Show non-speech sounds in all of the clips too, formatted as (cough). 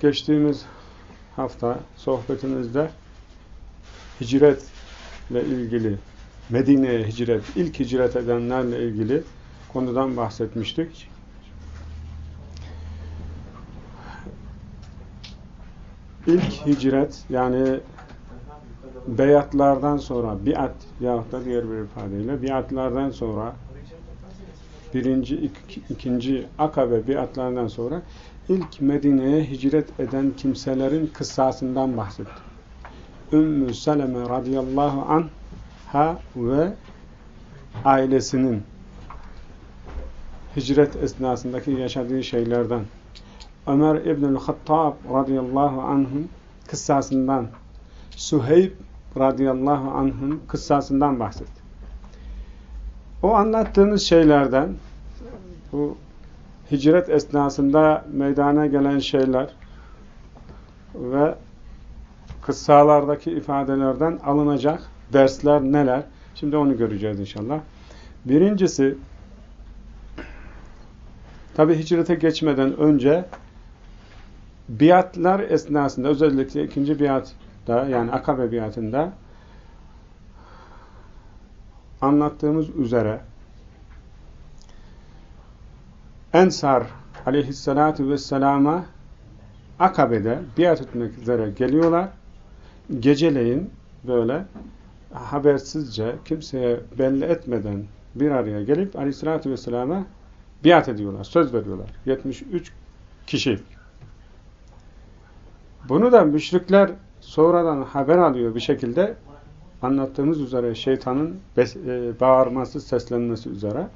geçtiğimiz hafta sohbetimizde hicretle ilgili Medine'ye hicret, ilk hicret edenlerle ilgili konudan bahsetmiştik. İlk hicret yani beyatlardan sonra biat yahut da diğer bir ifadeyle biatlardan sonra birinci, ik, ikinci akabe biatlardan sonra ilk Medine'ye hicret eden kimselerin kıssasından bahsetti. Ümmü Seleme radıyallahu anha ve ailesinin hicret esnasındaki yaşadığı şeylerden Ömer İbnül Hattab radıyallahu anh'ın kıssasından Suheyb radıyallahu anh'ın kıssasından bahsetti. O anlattığımız şeylerden bu hicret esnasında meydana gelen şeyler ve kıssalardaki ifadelerden alınacak dersler neler? Şimdi onu göreceğiz inşallah. Birincisi tabi hicrete geçmeden önce biatlar esnasında özellikle ikinci biatta yani akabe biatında anlattığımız üzere Ensar aleyhissalatu vesselama Akabe'de biat etmek üzere geliyorlar. Geceleyin böyle habersizce kimseye belli etmeden bir araya gelip aleyhissalatu vesselama biat ediyorlar, söz veriyorlar. 73 kişi. Bunu da müşrikler sonradan haber alıyor bir şekilde anlattığımız üzere şeytanın bağırması, seslenmesi üzere.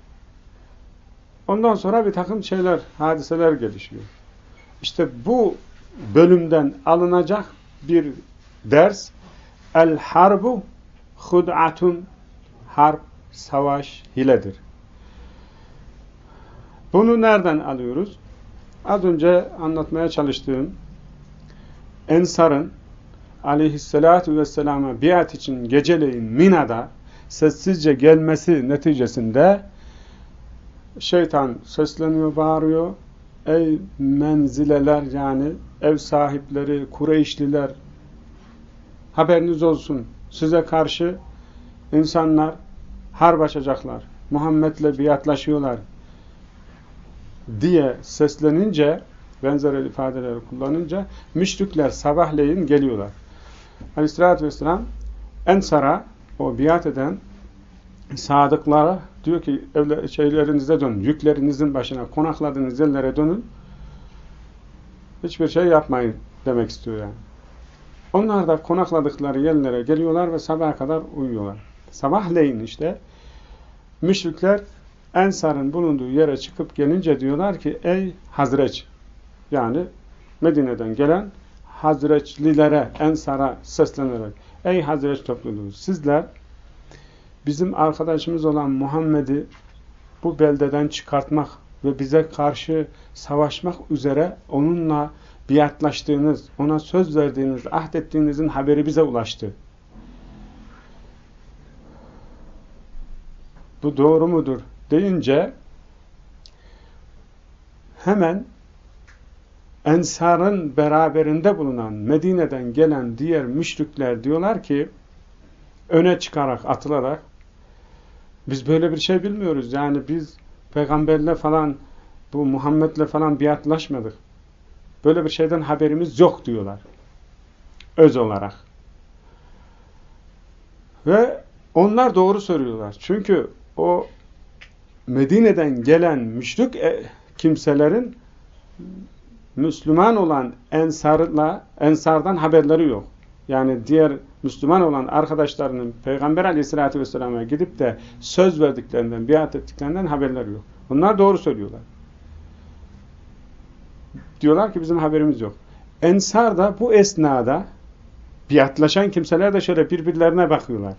Ondan sonra bir takım şeyler, hadiseler gelişiyor. İşte bu bölümden alınacak bir ders El harbu hud'atun harp, savaş, hiledir. Bunu nereden alıyoruz? Az önce anlatmaya çalıştığım Ensar'ın aleyhissalatu vesselama biat için geceleyin Mina'da sessizce gelmesi neticesinde şeytan sesleniyor, bağırıyor. Ey menzileler yani ev sahipleri, Kureyşliler haberiniz olsun. Size karşı insanlar harp açacaklar. Muhammed'le biatlaşıyorlar diye seslenince benzer ifadeleri kullanınca müşrikler sabahleyin geliyorlar. Aleyhissalatü vesselam Ensar'a o biat eden sadıklara diyor ki evler, şeylerinize dönün, yüklerinizin başına, konakladığınız yerlere dönün. Hiçbir şey yapmayın demek istiyor yani. Onlar da konakladıkları yerlere geliyorlar ve sabaha kadar uyuyorlar. Sabahleyin işte müşrikler Ensar'ın bulunduğu yere çıkıp gelince diyorlar ki ey Hazreç yani Medine'den gelen Hazreçlilere, Ensar'a seslenerek ey Hazreç topluluğu sizler bizim arkadaşımız olan Muhammed'i bu beldeden çıkartmak ve bize karşı savaşmak üzere onunla biatlaştığınız, ona söz verdiğiniz, ahdettiğinizin haberi bize ulaştı. Bu doğru mudur deyince hemen Ensar'ın beraberinde bulunan Medine'den gelen diğer müşrikler diyorlar ki öne çıkarak atılarak biz böyle bir şey bilmiyoruz. Yani biz peygamberle falan bu Muhammed'le falan biatlaşmadık. Böyle bir şeyden haberimiz yok diyorlar. Öz olarak. Ve onlar doğru söylüyorlar. Çünkü o Medine'den gelen müşrik e, kimselerin Müslüman olan Ensar'la Ensar'dan haberleri yok. Yani diğer Müslüman olan arkadaşlarının Peygamber Aleyhisselatü vesselam'a gidip de söz verdiklerinden, biat ettiklerinden haberleri yok. Onlar doğru söylüyorlar. Diyorlar ki bizim haberimiz yok. Ensar da bu esnada biatlaşan kimseler de şöyle birbirlerine bakıyorlar.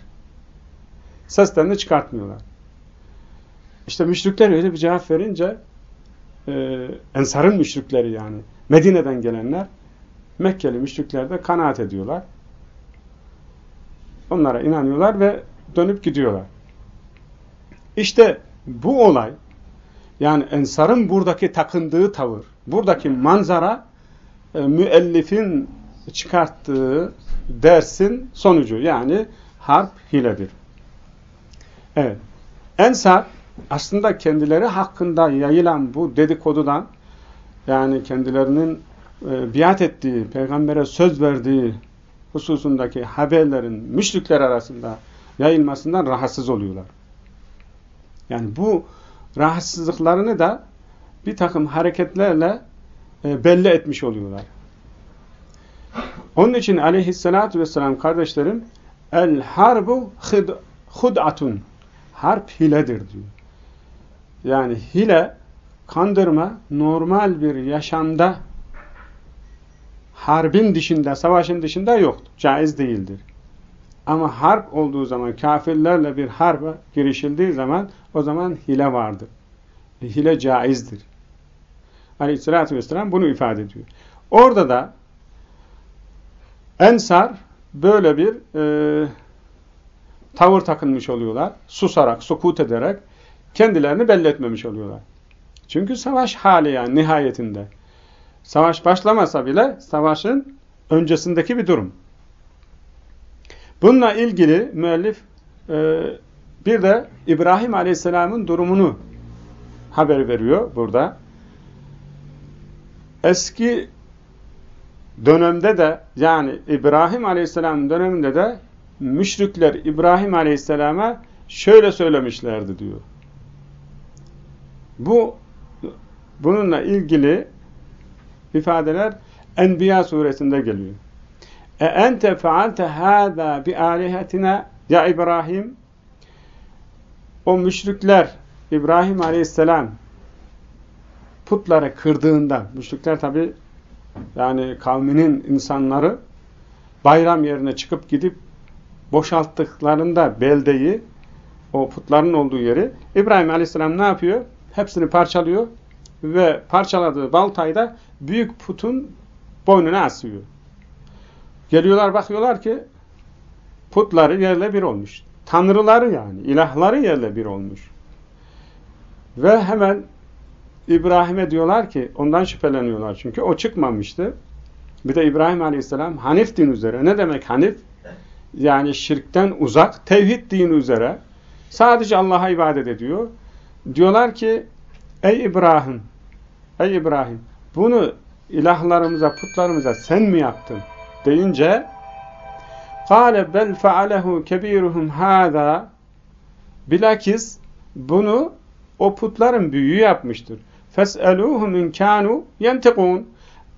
Seslerini çıkartmıyorlar. İşte müşrikler öyle bir cevap verince e, Ensar'ın müşrikleri yani Medine'den gelenler Mekkeli müşrikler de kanaat ediyorlar. Onlara inanıyorlar ve dönüp gidiyorlar. İşte bu olay yani Ensar'ın buradaki takındığı tavır, buradaki manzara e, müellifin çıkarttığı dersin sonucu yani harp hiledir. Evet. Ensar aslında kendileri hakkında yayılan bu dedikodudan yani kendilerinin e, biat ettiği, peygambere söz verdiği hususundaki haberlerin müşrikler arasında yayılmasından rahatsız oluyorlar. Yani bu rahatsızlıklarını da bir takım hareketlerle e, belli etmiş oluyorlar. Onun için aleyhissalatü vesselam kardeşlerim el harbu hud'atun harp hiledir diyor. Yani hile, kandırma normal bir yaşamda harbin dışında, savaşın dışında yoktur. Caiz değildir. Ama harp olduğu zaman, kafirlerle bir harba girişildiği zaman o zaman hile vardır. E, hile caizdir. Aleyhissalatü vesselam bunu ifade ediyor. Orada da Ensar böyle bir e, tavır takınmış oluyorlar. Susarak, sukut ederek kendilerini belli etmemiş oluyorlar. Çünkü savaş hali yani nihayetinde. Savaş başlamasa bile savaşın öncesindeki bir durum. Bununla ilgili müellif e, bir de İbrahim Aleyhisselam'ın durumunu haber veriyor burada. Eski dönemde de yani İbrahim Aleyhisselam döneminde de müşrikler İbrahim Aleyhisselam'a şöyle söylemişlerdi diyor. Bu bununla ilgili ifadeler Enbiya suresinde geliyor. E ente faalte hâzâ bi âlihetina ya İbrahim o müşrikler İbrahim Aleyhisselam putları kırdığında müşrikler tabi yani kavminin insanları bayram yerine çıkıp gidip boşalttıklarında beldeyi o putların olduğu yeri İbrahim Aleyhisselam ne yapıyor? Hepsini parçalıyor ve parçaladığı baltayı da büyük putun boynuna asıyor. Geliyorlar bakıyorlar ki putları yerle bir olmuş. Tanrıları yani ilahları yerle bir olmuş. Ve hemen İbrahim'e diyorlar ki ondan şüpheleniyorlar çünkü o çıkmamıştı. Bir de İbrahim Aleyhisselam Hanif din üzere. Ne demek Hanif? Yani şirkten uzak, tevhid dini üzere sadece Allah'a ibadet ediyor. Diyorlar ki ey İbrahim, ey İbrahim bunu ilahlarımıza, putlarımıza sen mi yaptın? deyince قَالَ بَلْ فَعَلَهُ كَب۪يرُهُمْ هَذَا Bilakis bunu o putların büyüğü yapmıştır. فَاسْأَلُوهُمْ اِنْ كَانُوا يَنْتِقُونَ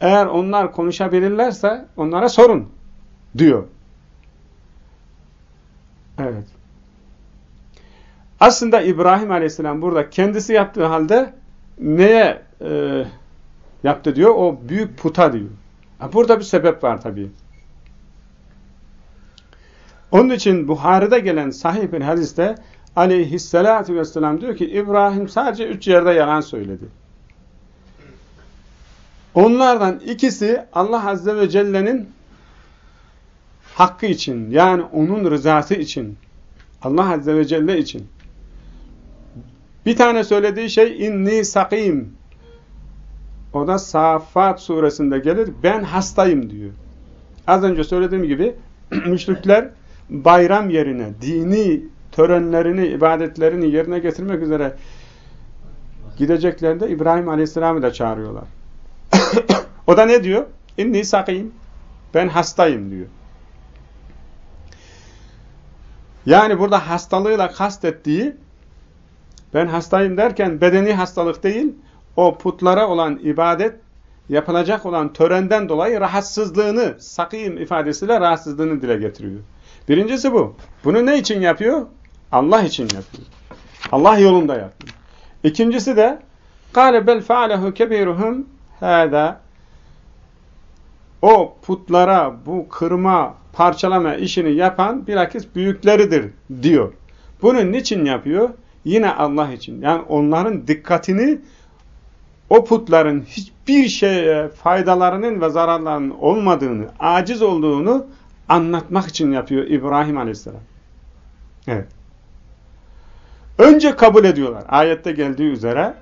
Eğer onlar konuşabilirlerse onlara sorun diyor. Evet. Aslında İbrahim Aleyhisselam burada kendisi yaptığı halde neye e, yaptı diyor? O büyük puta diyor. Burada bir sebep var tabii. Onun için Buhari'de gelen sahih bir hadiste aleyhissalatü vesselam diyor ki İbrahim sadece üç yerde yalan söyledi. Onlardan ikisi Allah Azze ve Celle'nin hakkı için yani onun rızası için Allah Azze ve Celle için. Bir tane söylediği şey inni sakim O da Safat suresinde gelir. Ben hastayım diyor. Az önce söylediğim gibi (clears throat) müşrikler bayram yerine dini törenlerini, ibadetlerini yerine getirmek üzere gideceklerinde İbrahim Aleyhisselam'ı da çağırıyorlar. (clears throat) o da ne diyor? İnni sakiyim. Ben hastayım diyor. Yani burada hastalığıyla kastettiği ben hastayım derken bedeni hastalık değil, o putlara olan ibadet, yapılacak olan törenden dolayı rahatsızlığını, sakim ifadesiyle rahatsızlığını dile getiriyor. Birincisi bu. Bunu ne için yapıyor? Allah için yapıyor. Allah yolunda yapıyor. İkincisi de قَالَ بَلْ فَعَلَهُ كَبِيرُهُمْ هَذَا O putlara bu kırma, parçalama işini yapan bilakis büyükleridir diyor. Bunu niçin yapıyor? Yine Allah için. Yani onların dikkatini o putların hiçbir şeye faydalarının ve zararlarının olmadığını, aciz olduğunu anlatmak için yapıyor İbrahim Aleyhisselam. Evet. Önce kabul ediyorlar. Ayette geldiği üzere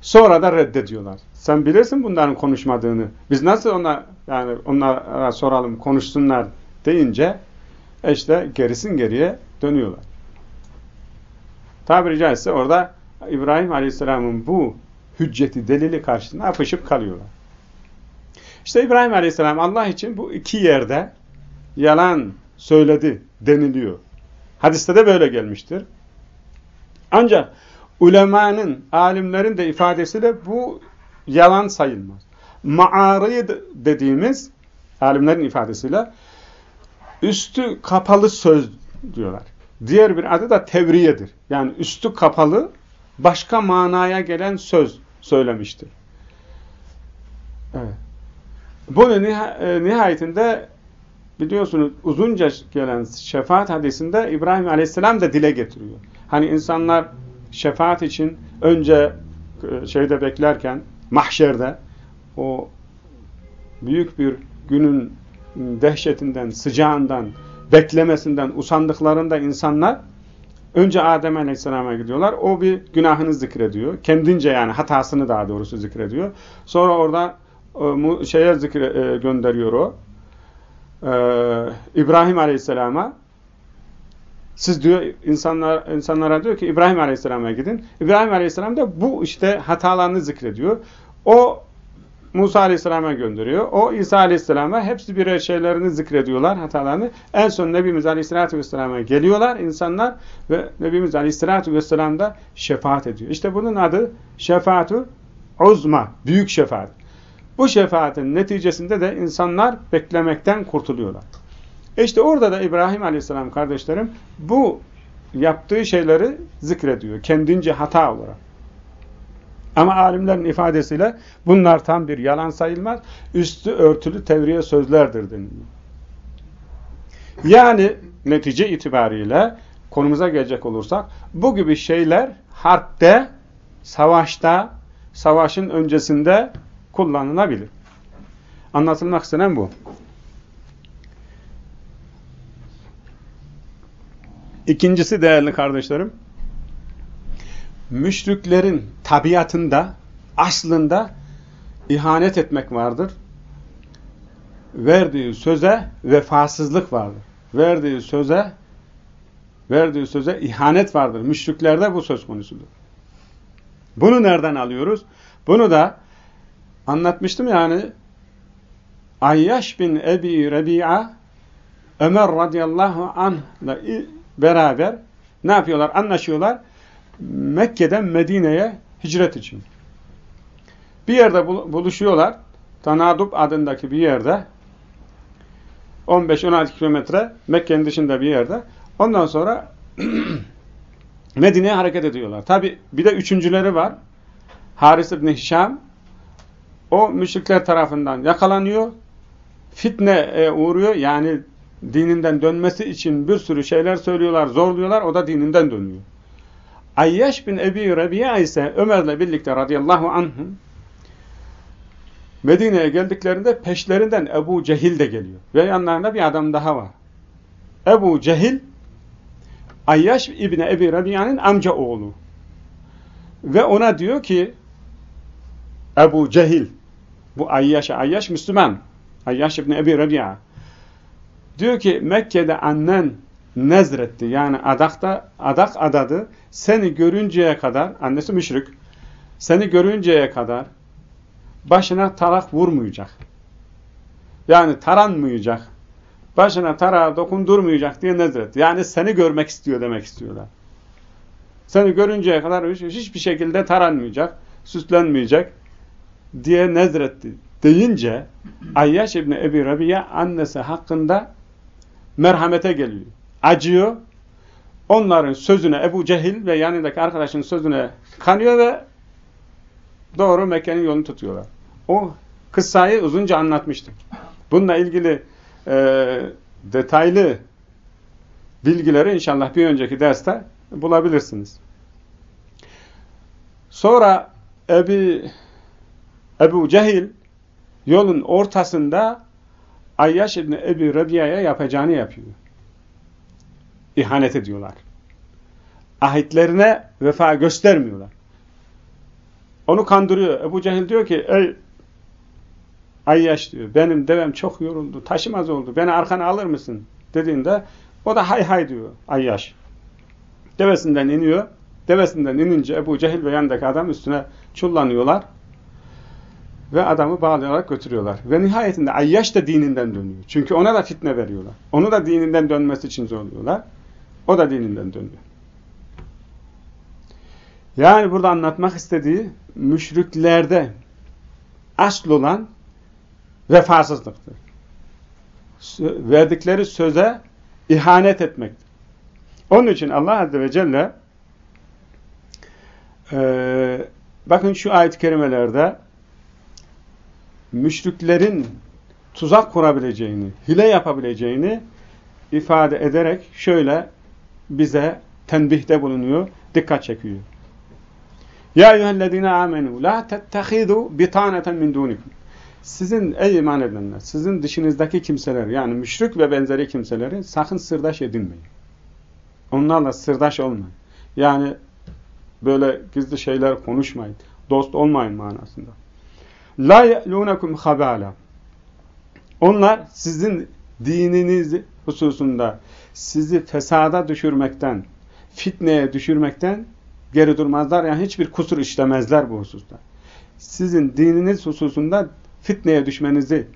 sonra da reddediyorlar. Sen bilirsin bunların konuşmadığını. Biz nasıl ona yani onlara soralım, konuşsunlar deyince işte gerisin geriye dönüyorlar. Tabiri caizse orada İbrahim Aleyhisselam'ın bu hücceti, delili karşısında apışıp kalıyorlar. İşte İbrahim Aleyhisselam Allah için bu iki yerde yalan söyledi deniliyor. Hadiste de böyle gelmiştir. Ancak ulemanın, alimlerin de ifadesiyle bu yalan sayılmaz. Ma'arid dediğimiz alimlerin ifadesiyle üstü kapalı söz diyorlar. Diğer bir adı da tevriyedir. Yani üstü kapalı başka manaya gelen söz söylemiştir. Evet. Bunu e, nihayetinde biliyorsunuz uzunca gelen şefaat hadisinde İbrahim Aleyhisselam da dile getiriyor. Hani insanlar şefaat için önce e, şeyde beklerken mahşerde o büyük bir günün dehşetinden, sıcağından, beklemesinden, usandıklarında insanlar önce Adem Aleyhisselam'a gidiyorlar. O bir günahını zikrediyor. Kendince yani hatasını daha doğrusu zikrediyor. Sonra orada e, şeye zikre, e, gönderiyor o. E, İbrahim Aleyhisselam'a siz diyor insanlar insanlara diyor ki İbrahim Aleyhisselam'a gidin. İbrahim Aleyhisselam da bu işte hatalarını zikrediyor. O Musa Aleyhisselam'a gönderiyor. O İsa Aleyhisselam'a hepsi birer şeylerini zikrediyorlar, hatalarını. En son Nebimiz Aleyhisselatü Vesselam'a geliyorlar insanlar ve Nebimiz Aleyhisselatü Vesselam da şefaat ediyor. İşte bunun adı şefaatu uzma, büyük şefaat. Bu şefaatin neticesinde de insanlar beklemekten kurtuluyorlar. İşte orada da İbrahim Aleyhisselam kardeşlerim bu yaptığı şeyleri zikrediyor. Kendince hata olarak. Ama alimlerin ifadesiyle bunlar tam bir yalan sayılmaz. Üstü örtülü tevriye sözlerdir deniliyor. Yani netice itibariyle konumuza gelecek olursak bu gibi şeyler harpte, savaşta, savaşın öncesinde kullanılabilir. Anlatılmak istenen bu. İkincisi değerli kardeşlerim, müşriklerin tabiatında, aslında ihanet etmek vardır. Verdiği söze vefasızlık vardır. Verdiği söze verdiği söze ihanet vardır. Müşriklerde bu söz konusudur. Bunu nereden alıyoruz? Bunu da anlatmıştım yani Ayyaş bin Ebi Rebi'a Ömer radıyallahu anh'la beraber ne yapıyorlar? Anlaşıyorlar. Mekke'den Medine'ye hicret için. Bir yerde buluşuyorlar. Tanadub adındaki bir yerde 15-16 kilometre Mekke'nin dışında bir yerde. Ondan sonra (clears throat) Medine'ye hareket ediyorlar. Tabi bir de üçüncüleri var. Haris ibn Hişam o müşrikler tarafından yakalanıyor. Fitne uğruyor. Yani dininden dönmesi için bir sürü şeyler söylüyorlar, zorluyorlar. O da dininden dönüyor. Ayyaş bin Ebi Rabia ise Ömer'le birlikte radıyallahu anhum Medine'ye geldiklerinde peşlerinden Ebu Cehil de geliyor. Ve yanlarında bir adam daha var. Ebu Cehil Ayyaş İbni Ebi Rabia'nın amca oğlu. Ve ona diyor ki Ebu Cehil bu Ayyaş, Ayyaş Müslüman. Ayyaş İbni Ebi Rabia. Diyor ki Mekke'de annen nezretti. Yani adakta, adak adadı. Seni görünceye kadar, annesi müşrik, seni görünceye kadar başına tarak vurmayacak. Yani taranmayacak. Başına tarağı dokundurmayacak diye nezretti. Yani seni görmek istiyor demek istiyorlar. Seni görünceye kadar hiç, hiçbir şekilde taranmayacak, süslenmeyecek diye nezretti deyince Ayyaş İbni Ebi Rabia annesi hakkında merhamete geliyor. Acıyor. Onların sözüne Ebu Cehil ve yanındaki arkadaşın sözüne kanıyor ve doğru Mekke'nin yolunu tutuyorlar. O kıssayı uzunca anlatmıştım. Bununla ilgili e, detaylı bilgileri inşallah bir önceki derste bulabilirsiniz. Sonra Ebi, Ebu Cehil yolun ortasında Ayyaş İbni Ebi Rabia'ya yapacağını yapıyor. İhanet ediyorlar. Ahitlerine vefa göstermiyorlar. Onu kandırıyor. Ebu Cehil diyor ki ey Ayyaş diyor benim devem çok yoruldu, taşımaz oldu. Beni arkana alır mısın? dediğinde o da hay hay diyor Ayyaş. Devesinden iniyor. Devesinden inince Ebu Cehil ve yanındaki adam üstüne çullanıyorlar. Ve adamı bağlayarak götürüyorlar. Ve nihayetinde Ayyaş da dininden dönüyor. Çünkü ona da fitne veriyorlar. Onu da dininden dönmesi için zorluyorlar. O da dininden dönüyor. Yani burada anlatmak istediği müşriklerde asıl olan vefasızlıktır. Verdikleri söze ihanet etmektir. Onun için Allah Azze ve Celle e, bakın şu ayet-i kerimelerde müşriklerin tuzak kurabileceğini, hile yapabileceğini ifade ederek şöyle bize tenbihte bulunuyor, dikkat çekiyor. Ya eyyühellezine amenu la tettehidu bitaneten min dunikum. Sizin ey iman edenler, sizin dışınızdaki kimseler yani müşrik ve benzeri kimseleri sakın sırdaş edinmeyin. Onlarla sırdaş olmayın. Yani böyle gizli şeyler konuşmayın. Dost olmayın manasında. La ye'lunekum habala. Onlar sizin dininiz hususunda sizi fesada düşürmekten, fitneye düşürmekten geri durmazlar. Yani hiçbir kusur işlemezler bu hususta. Sizin dininiz hususunda fitneye düşmenizi,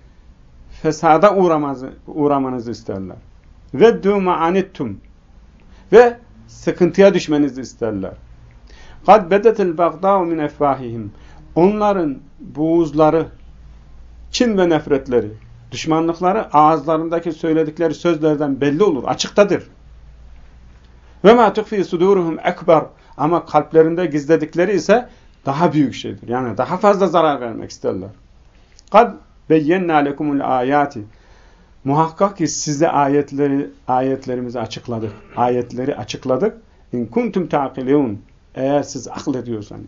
fesada uğramanızı, uğramanızı isterler. Ve duma anittum ve sıkıntıya düşmenizi isterler. Kad bedetil bagdâ'u min efvâhihim. Onların buğuzları, kin ve nefretleri düşmanlıkları ağızlarındaki söyledikleri sözlerden belli olur, açıktadır. Ve ma tukfi suduruhum ekber ama kalplerinde gizledikleri ise daha büyük şeydir. Yani daha fazla zarar vermek isterler. Kad beyyenna lekumul ayati Muhakkak ki size ayetleri ayetlerimizi açıkladık. Ayetleri açıkladık. İn kuntum taqilun. Eğer siz akıl ediyorsanız.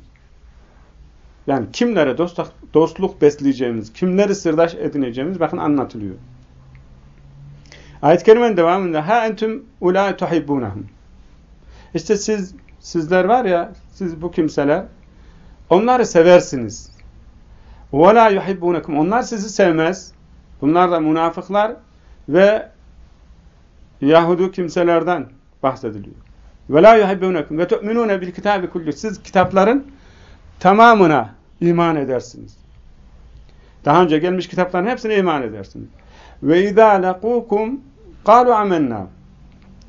Yani kimlere dostluk, dostluk besleyeceğimiz, kimleri sırdaş edineceğimiz bakın anlatılıyor. Ayet-i kerimenin devamında ha entüm ulâ tuhibbûnehum. İşte siz sizler var ya siz bu kimseler onları seversiniz. Ve la yuhibbunekum. Onlar sizi sevmez. Bunlar da münafıklar ve Yahudu kimselerden bahsediliyor. Ve tu'minune bil kitabi kulli. Siz kitapların tamamına iman edersiniz. Daha önce gelmiş kitapların hepsine iman edersiniz. Ve izâ lekûkum kâlu amennâ.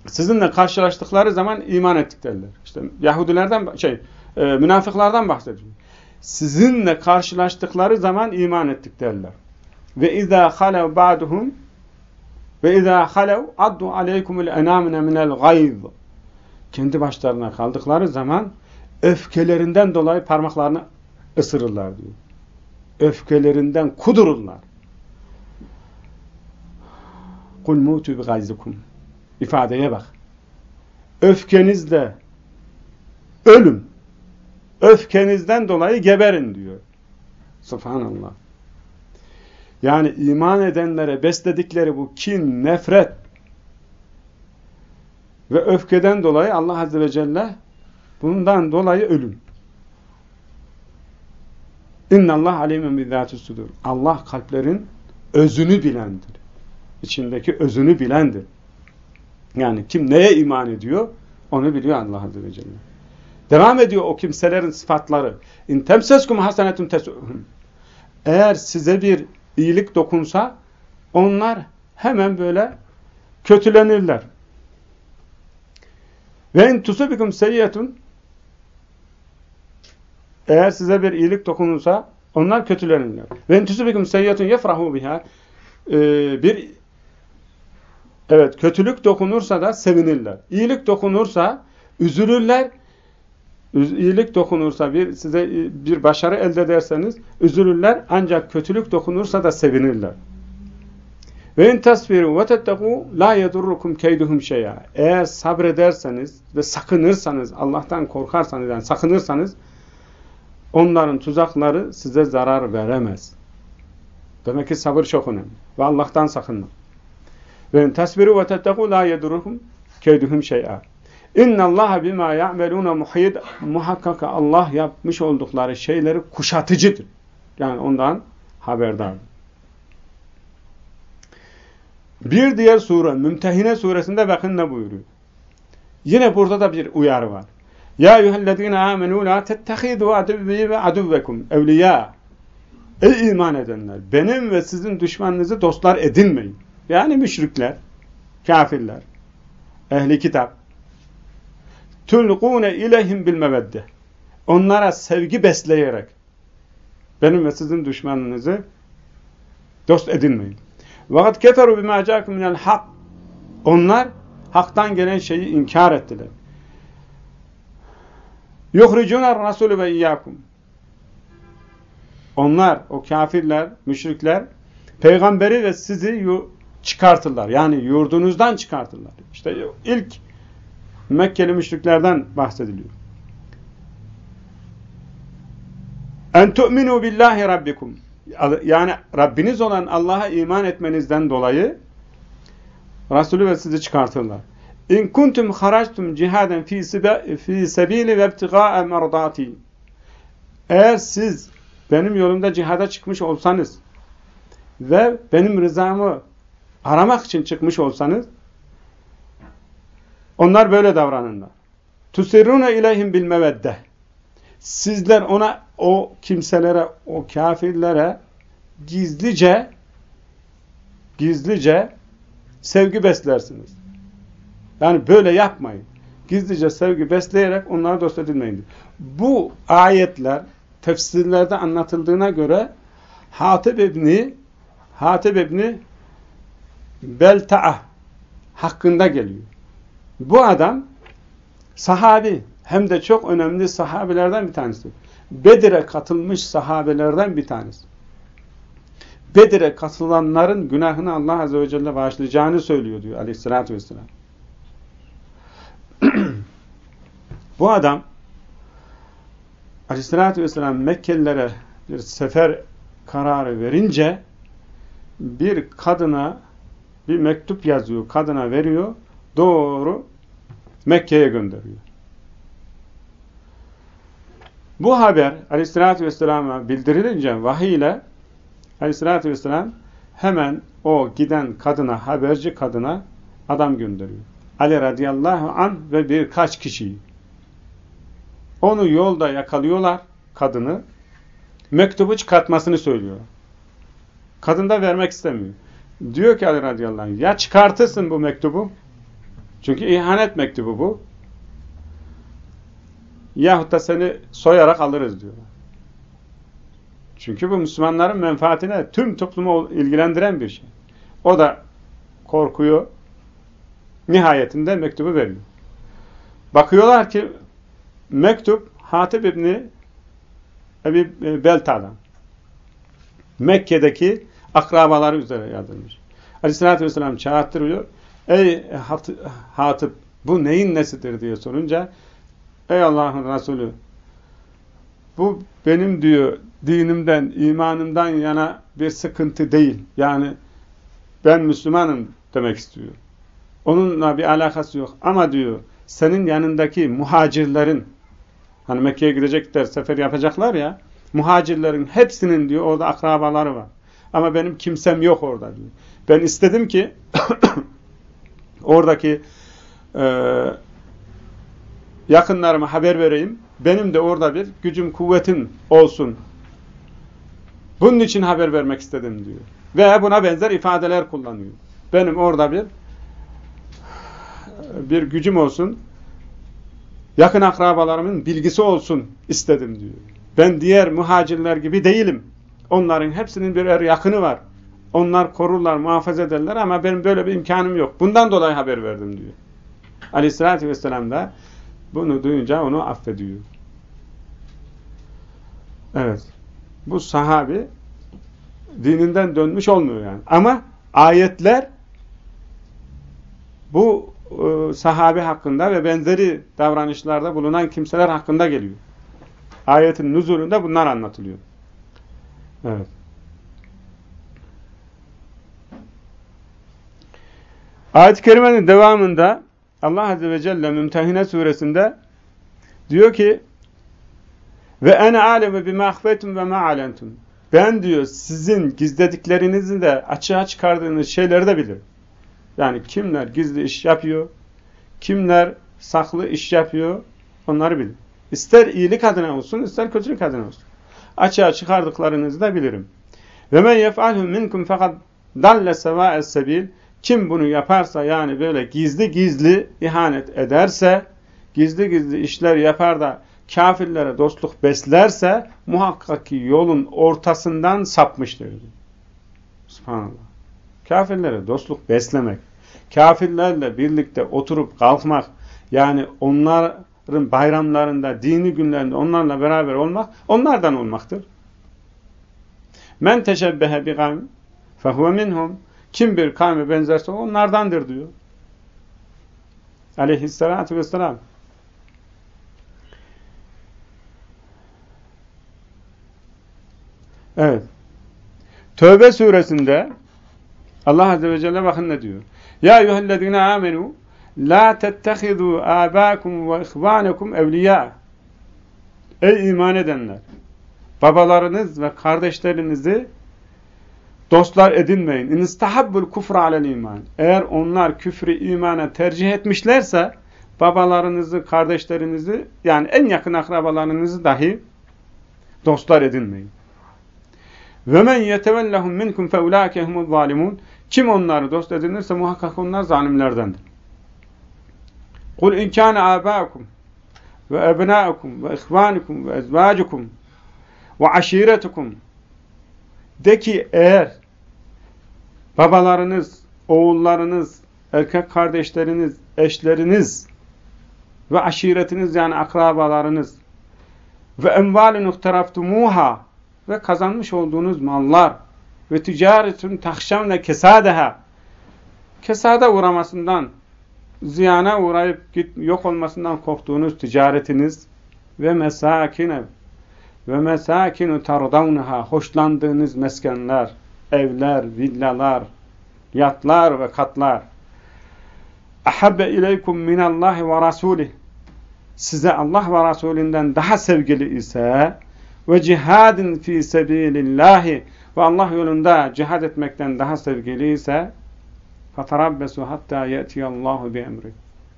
Sizinle karşılaştıkları zaman iman ettik derler. İşte Yahudilerden şey e, münafıklardan bahsediyor. Sizinle karşılaştıkları zaman iman ettik derler. Ve izâ halev ba'duhum ve izâ halev addu aleykumul enâmine minel gayz. Kendi başlarına kaldıkları zaman öfkelerinden dolayı parmaklarını ısırırlar diyor. Öfkelerinden kudururlar. Kul mutu bi gayzikum. İfadeye bak. Öfkenizle ölüm. Öfkenizden dolayı geberin diyor. Subhanallah. Yani iman edenlere besledikleri bu kin, nefret ve öfkeden dolayı Allah Azze ve Celle bundan dolayı ölüm. İnnallah alimen bizzâtis sudur. Allah kalplerin özünü bilendir. İçindeki özünü bilendir. Yani kim neye iman ediyor onu biliyor Allah Azze ve Celle. Devam ediyor o kimselerin sıfatları. İn temseskum hasenetun tesuhum. Eğer size bir iyilik dokunsa onlar hemen böyle kötülenirler. Ve in tusubikum seyyetun eğer size bir iyilik dokunursa onlar kötülenirler. Ve in tusubikum seyyetun yefrahu biha ee, bir evet kötülük dokunursa da sevinirler. İyilik dokunursa üzülürler. İyilik dokunursa bir size bir başarı elde ederseniz üzülürler ancak kötülük dokunursa da sevinirler. Ve in tasbiru ve tetteku la yedurrukum keyduhum şey'a. Eğer sabrederseniz ve sakınırsanız, Allah'tan korkarsanız yani sakınırsanız onların tuzakları size zarar veremez. Demek ki sabır çok önemli. Ve Allah'tan sakınmak. Ve tasbiru ve tetteku la yedurrukum keyduhum şey'a. İnna Allah bima ya'meluna muhit. Muhakkak Allah yapmış oldukları şeyleri kuşatıcıdır. Yani ondan haberdardır. Bir diğer sure, Mümtehine suresinde bakın ne buyuruyor. Yine burada da bir uyarı var. Ya eyyühellezine amenu la tettehidu aduvvi ve aduvvekum evliya. Ey iman edenler! Benim ve sizin düşmanınızı dostlar edinmeyin. Yani müşrikler, kafirler, ehli kitap. Tulqune ileyhim bil mevedde. Onlara sevgi besleyerek benim ve sizin düşmanınızı dost edinmeyin. Vakat keferu bima ca'akum minel hak. Onlar haktan gelen şeyi inkar ettiler. Yuhricuna rasulü ve iyyakum. Onlar, o kafirler, müşrikler, peygamberi ve sizi çıkartırlar. Yani yurdunuzdan çıkartırlar. İşte ilk Mekkeli müşriklerden bahsediliyor. En tu'minu billahi rabbikum yani Rabbiniz olan Allah'a iman etmenizden dolayı Resulü ve sizi çıkartırlar. İn kuntum haractum cihaden fi fi sebili ve ibtigaa merdati. Eğer siz benim yolumda cihada çıkmış olsanız ve benim rızamı aramak için çıkmış olsanız onlar böyle davranırlar. Tusirrune ileyhim bil mevedde. Sizler ona o kimselere, o kafirlere gizlice gizlice sevgi beslersiniz. Yani böyle yapmayın. Gizlice sevgi besleyerek onlara dost edilmeyin. Bu ayetler tefsirlerde anlatıldığına göre Hatib İbni Hatib İbni Belta'a hakkında geliyor. Bu adam sahabi hem de çok önemli sahabelerden bir tanesi. Bedir'e katılmış sahabelerden bir tanesi. Bedir'e katılanların günahını Allah Azze ve Celle bağışlayacağını söylüyor diyor aleyhissalatü vesselam. (clears throat) Bu adam aleyhissalatü vesselam Mekkelilere bir sefer kararı verince bir kadına bir mektup yazıyor, kadına veriyor, doğru Mekke'ye gönderiyor. Bu haber aleyhissalatü vesselama bildirilince vahiy ile aleyhissalatü vesselam hemen o giden kadına, haberci kadına adam gönderiyor. Ali radıyallahu an ve birkaç kişiyi. Onu yolda yakalıyorlar, kadını. Mektubu çıkartmasını söylüyor. Kadın da vermek istemiyor. Diyor ki Ali radıyallahu anh, ya çıkartırsın bu mektubu. Çünkü ihanet mektubu bu. Yahut da seni soyarak alırız diyor. Çünkü bu Müslümanların menfaatine tüm toplumu ilgilendiren bir şey. O da korkuyor. Nihayetinde mektubu veriyor. Bakıyorlar ki mektup Hatip İbni Ebi Belta'dan. Mekke'deki akrabaları üzere yazılmış. Aleyhissalatü vesselam çağırttırıyor. Ey Hatip bu neyin nesidir diye sorunca Ey Allah'ın Resulü bu benim diyor dinimden, imanımdan yana bir sıkıntı değil. Yani ben Müslümanım demek istiyor. Onunla bir alakası yok. Ama diyor senin yanındaki muhacirlerin hani Mekke'ye gidecekler, sefer yapacaklar ya muhacirlerin hepsinin diyor orada akrabaları var. Ama benim kimsem yok orada diyor. Ben istedim ki (coughs) oradaki e, yakınlarıma haber vereyim. Benim de orada bir gücüm, kuvvetim olsun. Bunun için haber vermek istedim diyor. Ve buna benzer ifadeler kullanıyor. Benim orada bir bir gücüm olsun, yakın akrabalarımın bilgisi olsun istedim diyor. Ben diğer muhacirler gibi değilim. Onların hepsinin birer yakını var. Onlar korurlar, muhafaza ederler ama benim böyle bir imkanım yok. Bundan dolayı haber verdim diyor. Aleyhissalatü vesselam da bunu duyunca onu affediyor. Evet. Bu sahabi dininden dönmüş olmuyor yani. Ama ayetler bu sahabe hakkında ve benzeri davranışlarda bulunan kimseler hakkında geliyor. Ayetin nüzulünde bunlar anlatılıyor. Evet. Ayet-i Kerime'nin devamında Allah Azze ve Celle Mümtehine suresinde diyor ki ve ene aleme bima ahfetum ve ma alentum. Ben diyor sizin gizlediklerinizi de açığa çıkardığınız şeyleri de bilirim. Yani kimler gizli iş yapıyor, kimler saklı iş yapıyor onları bilin. İster iyilik adına olsun, ister kötülük adına olsun. Açığa çıkardıklarınızı da bilirim. Ve men yef'alhu minkum fakat dalle sevâ'es sebil. Kim bunu yaparsa yani böyle gizli gizli ihanet ederse, gizli gizli işler yapar da kafirlere dostluk beslerse muhakkak ki yolun ortasından sapmıştır. Subhanallah. Kafirlere dostluk beslemek, kafirlerle birlikte oturup kalkmak, yani onların bayramlarında, dini günlerinde onlarla beraber olmak, onlardan olmaktır. Men teşebbehe bi kavm fehuve minhum. Kim bir kavme benzerse onlardandır diyor. Aleyhissalatu vesselam. Evet. Tövbe suresinde Allah Azze ve Celle bakın ne diyor. Ya eyyühellezine amenu la tettehidu abakum ve ihvanekum evliya. Ey iman edenler! Babalarınız ve kardeşlerinizi dostlar edinmeyin. İn istahabbul kufra alel iman. Eğer onlar küfrü imana tercih etmişlerse babalarınızı, kardeşlerinizi yani en yakın akrabalarınızı dahi dostlar edinmeyin. Ve men yetevellahum minkum fe ulaike humuz zalimun. Kim onları dost edinirse muhakkak onlar zalimlerdendir. Kul in kana abaukum ve ebnaukum ve ihvanukum ve ezvacukum ve aşiretukum de ki eğer babalarınız, oğullarınız, erkek kardeşleriniz, eşleriniz ve aşiretiniz yani akrabalarınız ve envalin uhtaraftumuha ve kazanmış olduğunuz mallar ve ticaretun tahşamle kesadeha kesada uğramasından ziyana uğrayıp git, yok olmasından korktuğunuz ticaretiniz ve mesakine ve mesakinu tardavnaha hoşlandığınız meskenler, evler, villalar, yatlar ve katlar. Ahabbe ileykum minallahi ve rasulih size Allah ve Resulünden daha sevgili ise ve cihadin fi sebilillahi ve Allah yolunda cihad etmekten daha sevgili ise fatarabbesu hatta ye'tiyallahu bi emri.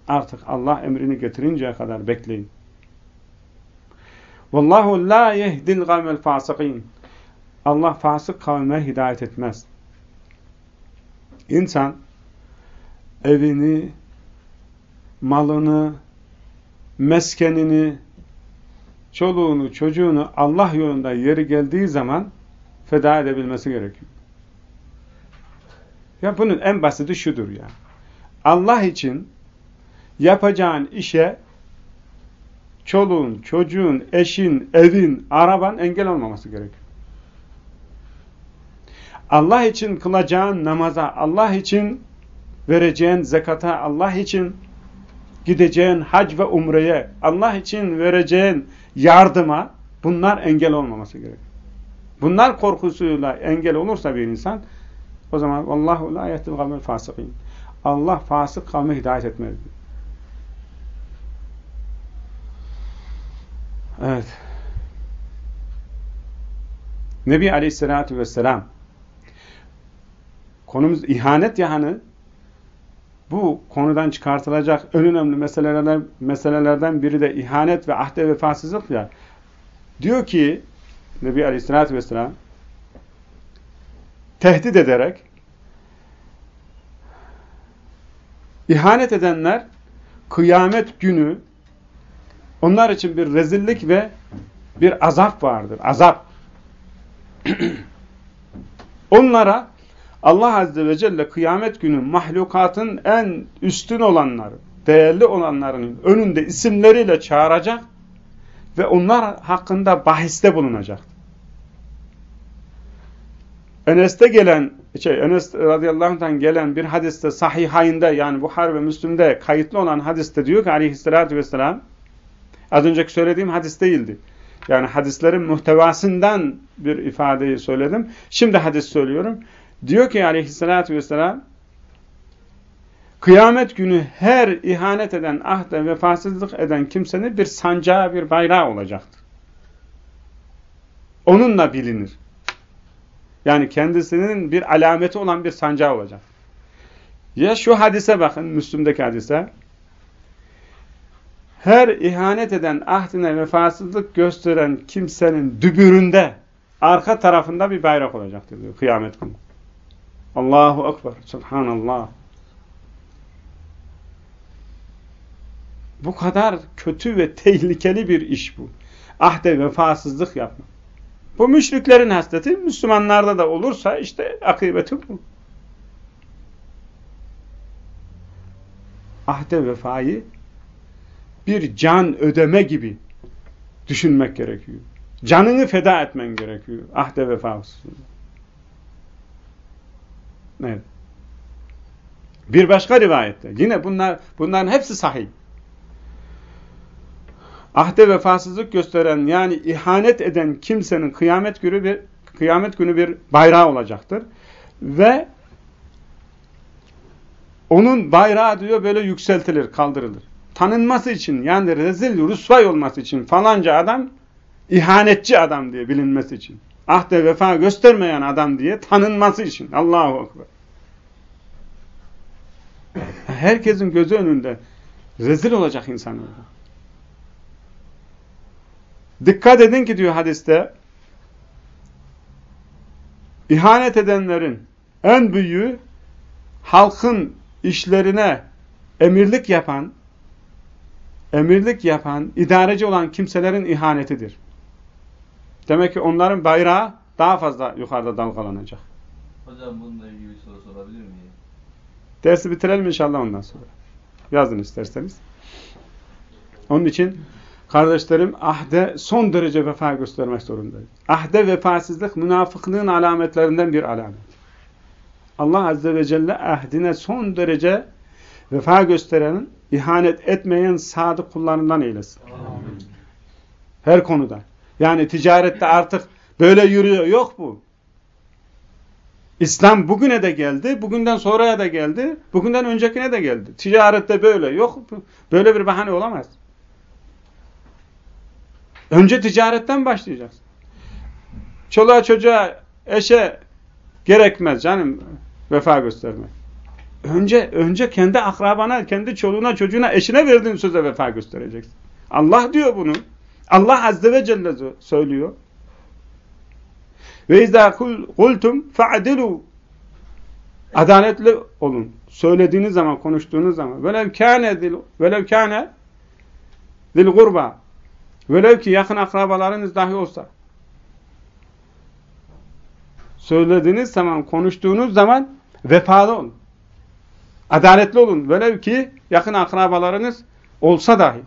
Artık Allah emrini getirinceye kadar bekleyin. Vallahu la yehdil gavmel fasikin. Allah fasık kavme hidayet etmez. İnsan evini, malını, meskenini, çoluğunu, çocuğunu Allah yolunda yeri geldiği zaman feda edebilmesi gerekiyor. Ya bunun en basiti şudur ya. Allah için yapacağın işe çoluğun, çocuğun, eşin, evin, araban engel olmaması gerekiyor. Allah için kılacağın namaza, Allah için vereceğin zekata, Allah için gideceğin hac ve umreye, Allah için vereceğin yardıma bunlar engel olmaması gerekiyor. Bunlar korkusuyla engel olursa bir insan o zaman vallahu la yehdil kavmel fasikin. Allah fasık kavme hidayet etmez. Evet. Nebi Aleyhisselatü Vesselam konumuz ihanet yahanı bu konudan çıkartılacak en önemli meselelerden, meselelerden biri de ihanet ve ahde vefasızlık ya. Diyor ki Nebi Aleyhisselatü Vesselam tehdit ederek ihanet edenler kıyamet günü onlar için bir rezillik ve bir azap vardır. Azap. (clears throat) Onlara Allah Azze ve Celle kıyamet günü mahlukatın en üstün olanları, değerli olanlarının önünde isimleriyle çağıracak ve onlar hakkında bahiste bulunacak. Enes'te gelen, şey, Enes radıyallahu anh'tan gelen bir hadiste sahihayinde yani Buhar ve Müslüm'de kayıtlı olan hadiste diyor ki aleyhissalatü vesselam az önceki söylediğim hadis değildi. Yani hadislerin muhtevasından bir ifadeyi söyledim. Şimdi hadis söylüyorum. Diyor ki aleyhissalatü vesselam kıyamet günü her ihanet eden, ahde vefasızlık eden kimsenin bir sancağı, bir bayrağı olacaktır. Onunla bilinir. Yani kendisinin bir alameti olan bir sancağı olacak. Ya şu hadise bakın, Müslüm'deki hadise. Her ihanet eden, ahdine vefasızlık gösteren kimsenin dübüründe, arka tarafında bir bayrak olacaktır diyor kıyamet günü. Allahu Ekber, Subhanallah. Bu kadar kötü ve tehlikeli bir iş bu. Ahde vefasızlık yapmak. Bu müşriklerin hasleti Müslümanlarda da olursa işte akıbeti bu. Ahde vefayı bir can ödeme gibi düşünmek gerekiyor. Canını feda etmen gerekiyor. Ahde vefa hususunda. Evet. Bir başka rivayette yine bunlar bunların hepsi sahih ahde vefasızlık gösteren yani ihanet eden kimsenin kıyamet günü bir kıyamet günü bir bayrağı olacaktır. Ve onun bayrağı diyor böyle yükseltilir, kaldırılır. Tanınması için yani rezil, rusvay olması için falanca adam ihanetçi adam diye bilinmesi için. Ahde vefa göstermeyen adam diye tanınması için. Allahu Ekber. Herkesin gözü önünde rezil olacak insan orada. Dikkat edin ki diyor hadiste ihanet edenlerin en büyüğü halkın işlerine emirlik yapan emirlik yapan, idareci olan kimselerin ihanetidir. Demek ki onların bayrağı daha fazla yukarıda dalgalanacak. Hocam bununla ilgili bir soru sorabilir miyim? Dersi bitirelim inşallah ondan sonra. Yazın isterseniz. Onun için Kardeşlerim ahde son derece vefa göstermek zorundayız. Ahde vefasızlık münafıklığın alametlerinden bir alamet. Allah Azze ve Celle ahdine son derece vefa gösterenin, ihanet etmeyen sadık kullarından eylesin. Amin. Her konuda. Yani ticarette artık böyle yürüyor. Yok bu. İslam bugüne de geldi, bugünden sonraya da geldi, bugünden öncekine de geldi. Ticarette böyle. Yok. Böyle bir bahane olamaz. Önce ticaretten başlayacaksın. Çoluğa çocuğa, eşe gerekmez canım vefa göstermek. Önce önce kendi akrabana, kendi çoluğuna, çocuğuna, eşine verdiğin söze vefa göstereceksin. Allah diyor bunu. Allah Azze ve Celle söylüyor. Ve izâ kultum fe'adilu Adaletli olun. Söylediğiniz zaman, konuştuğunuz zaman. Velev kâne velev kâne zil gurba Velev ki yakın akrabalarınız dahi olsa. Söylediğiniz zaman, konuştuğunuz zaman vefalı olun. Adaletli olun. Velev ki yakın akrabalarınız olsa dahi.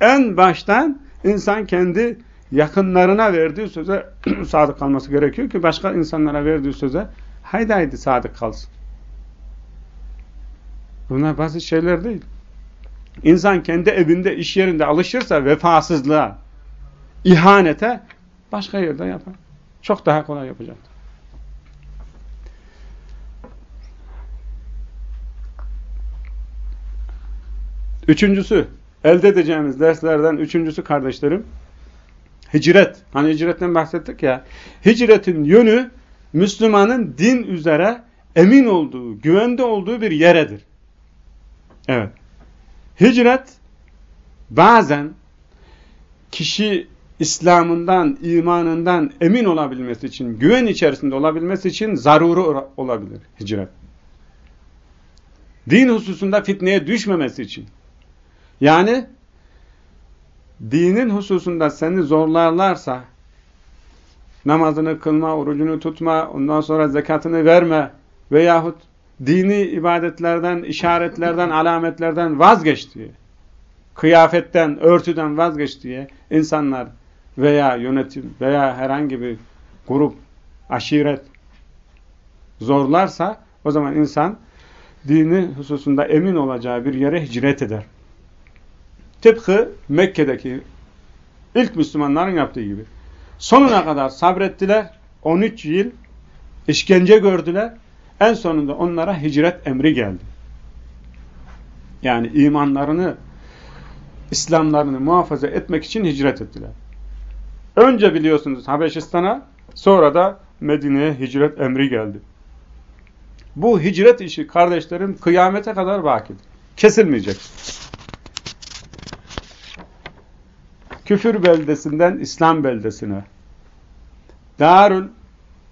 En baştan insan kendi yakınlarına verdiği söze (clears throat) sadık kalması gerekiyor ki başka insanlara verdiği söze haydi haydi sadık kalsın. Bunlar basit şeyler değil. İnsan kendi evinde, iş yerinde alışırsa vefasızlığa, ihanete başka yerde yapar. Çok daha kolay yapacaktır. Üçüncüsü, elde edeceğimiz derslerden üçüncüsü kardeşlerim, Hicret. Hani hicretten bahsettik ya. Hicretin yönü Müslümanın din üzere emin olduğu, güvende olduğu bir yeredir. Evet. Hicret bazen kişi İslam'ından, imanından emin olabilmesi için, güven içerisinde olabilmesi için zaruri olabilir hicret. Din hususunda fitneye düşmemesi için. Yani dinin hususunda seni zorlarlarsa namazını kılma, orucunu tutma, ondan sonra zekatını verme veyahut dini ibadetlerden, işaretlerden, alametlerden vazgeç diye, kıyafetten, örtüden vazgeç diye insanlar veya yönetim veya herhangi bir grup, aşiret zorlarsa o zaman insan dini hususunda emin olacağı bir yere hicret eder. Tıpkı Mekke'deki ilk Müslümanların yaptığı gibi. Sonuna kadar sabrettiler. 13 yıl işkence gördüler. En sonunda onlara hicret emri geldi. Yani imanlarını, İslamlarını muhafaza etmek için hicret ettiler. Önce biliyorsunuz Habeşistan'a, sonra da Medine'ye hicret emri geldi. Bu hicret işi kardeşlerim kıyamete kadar bakidir. Kesilmeyecek. Küfür beldesinden İslam beldesine, Darül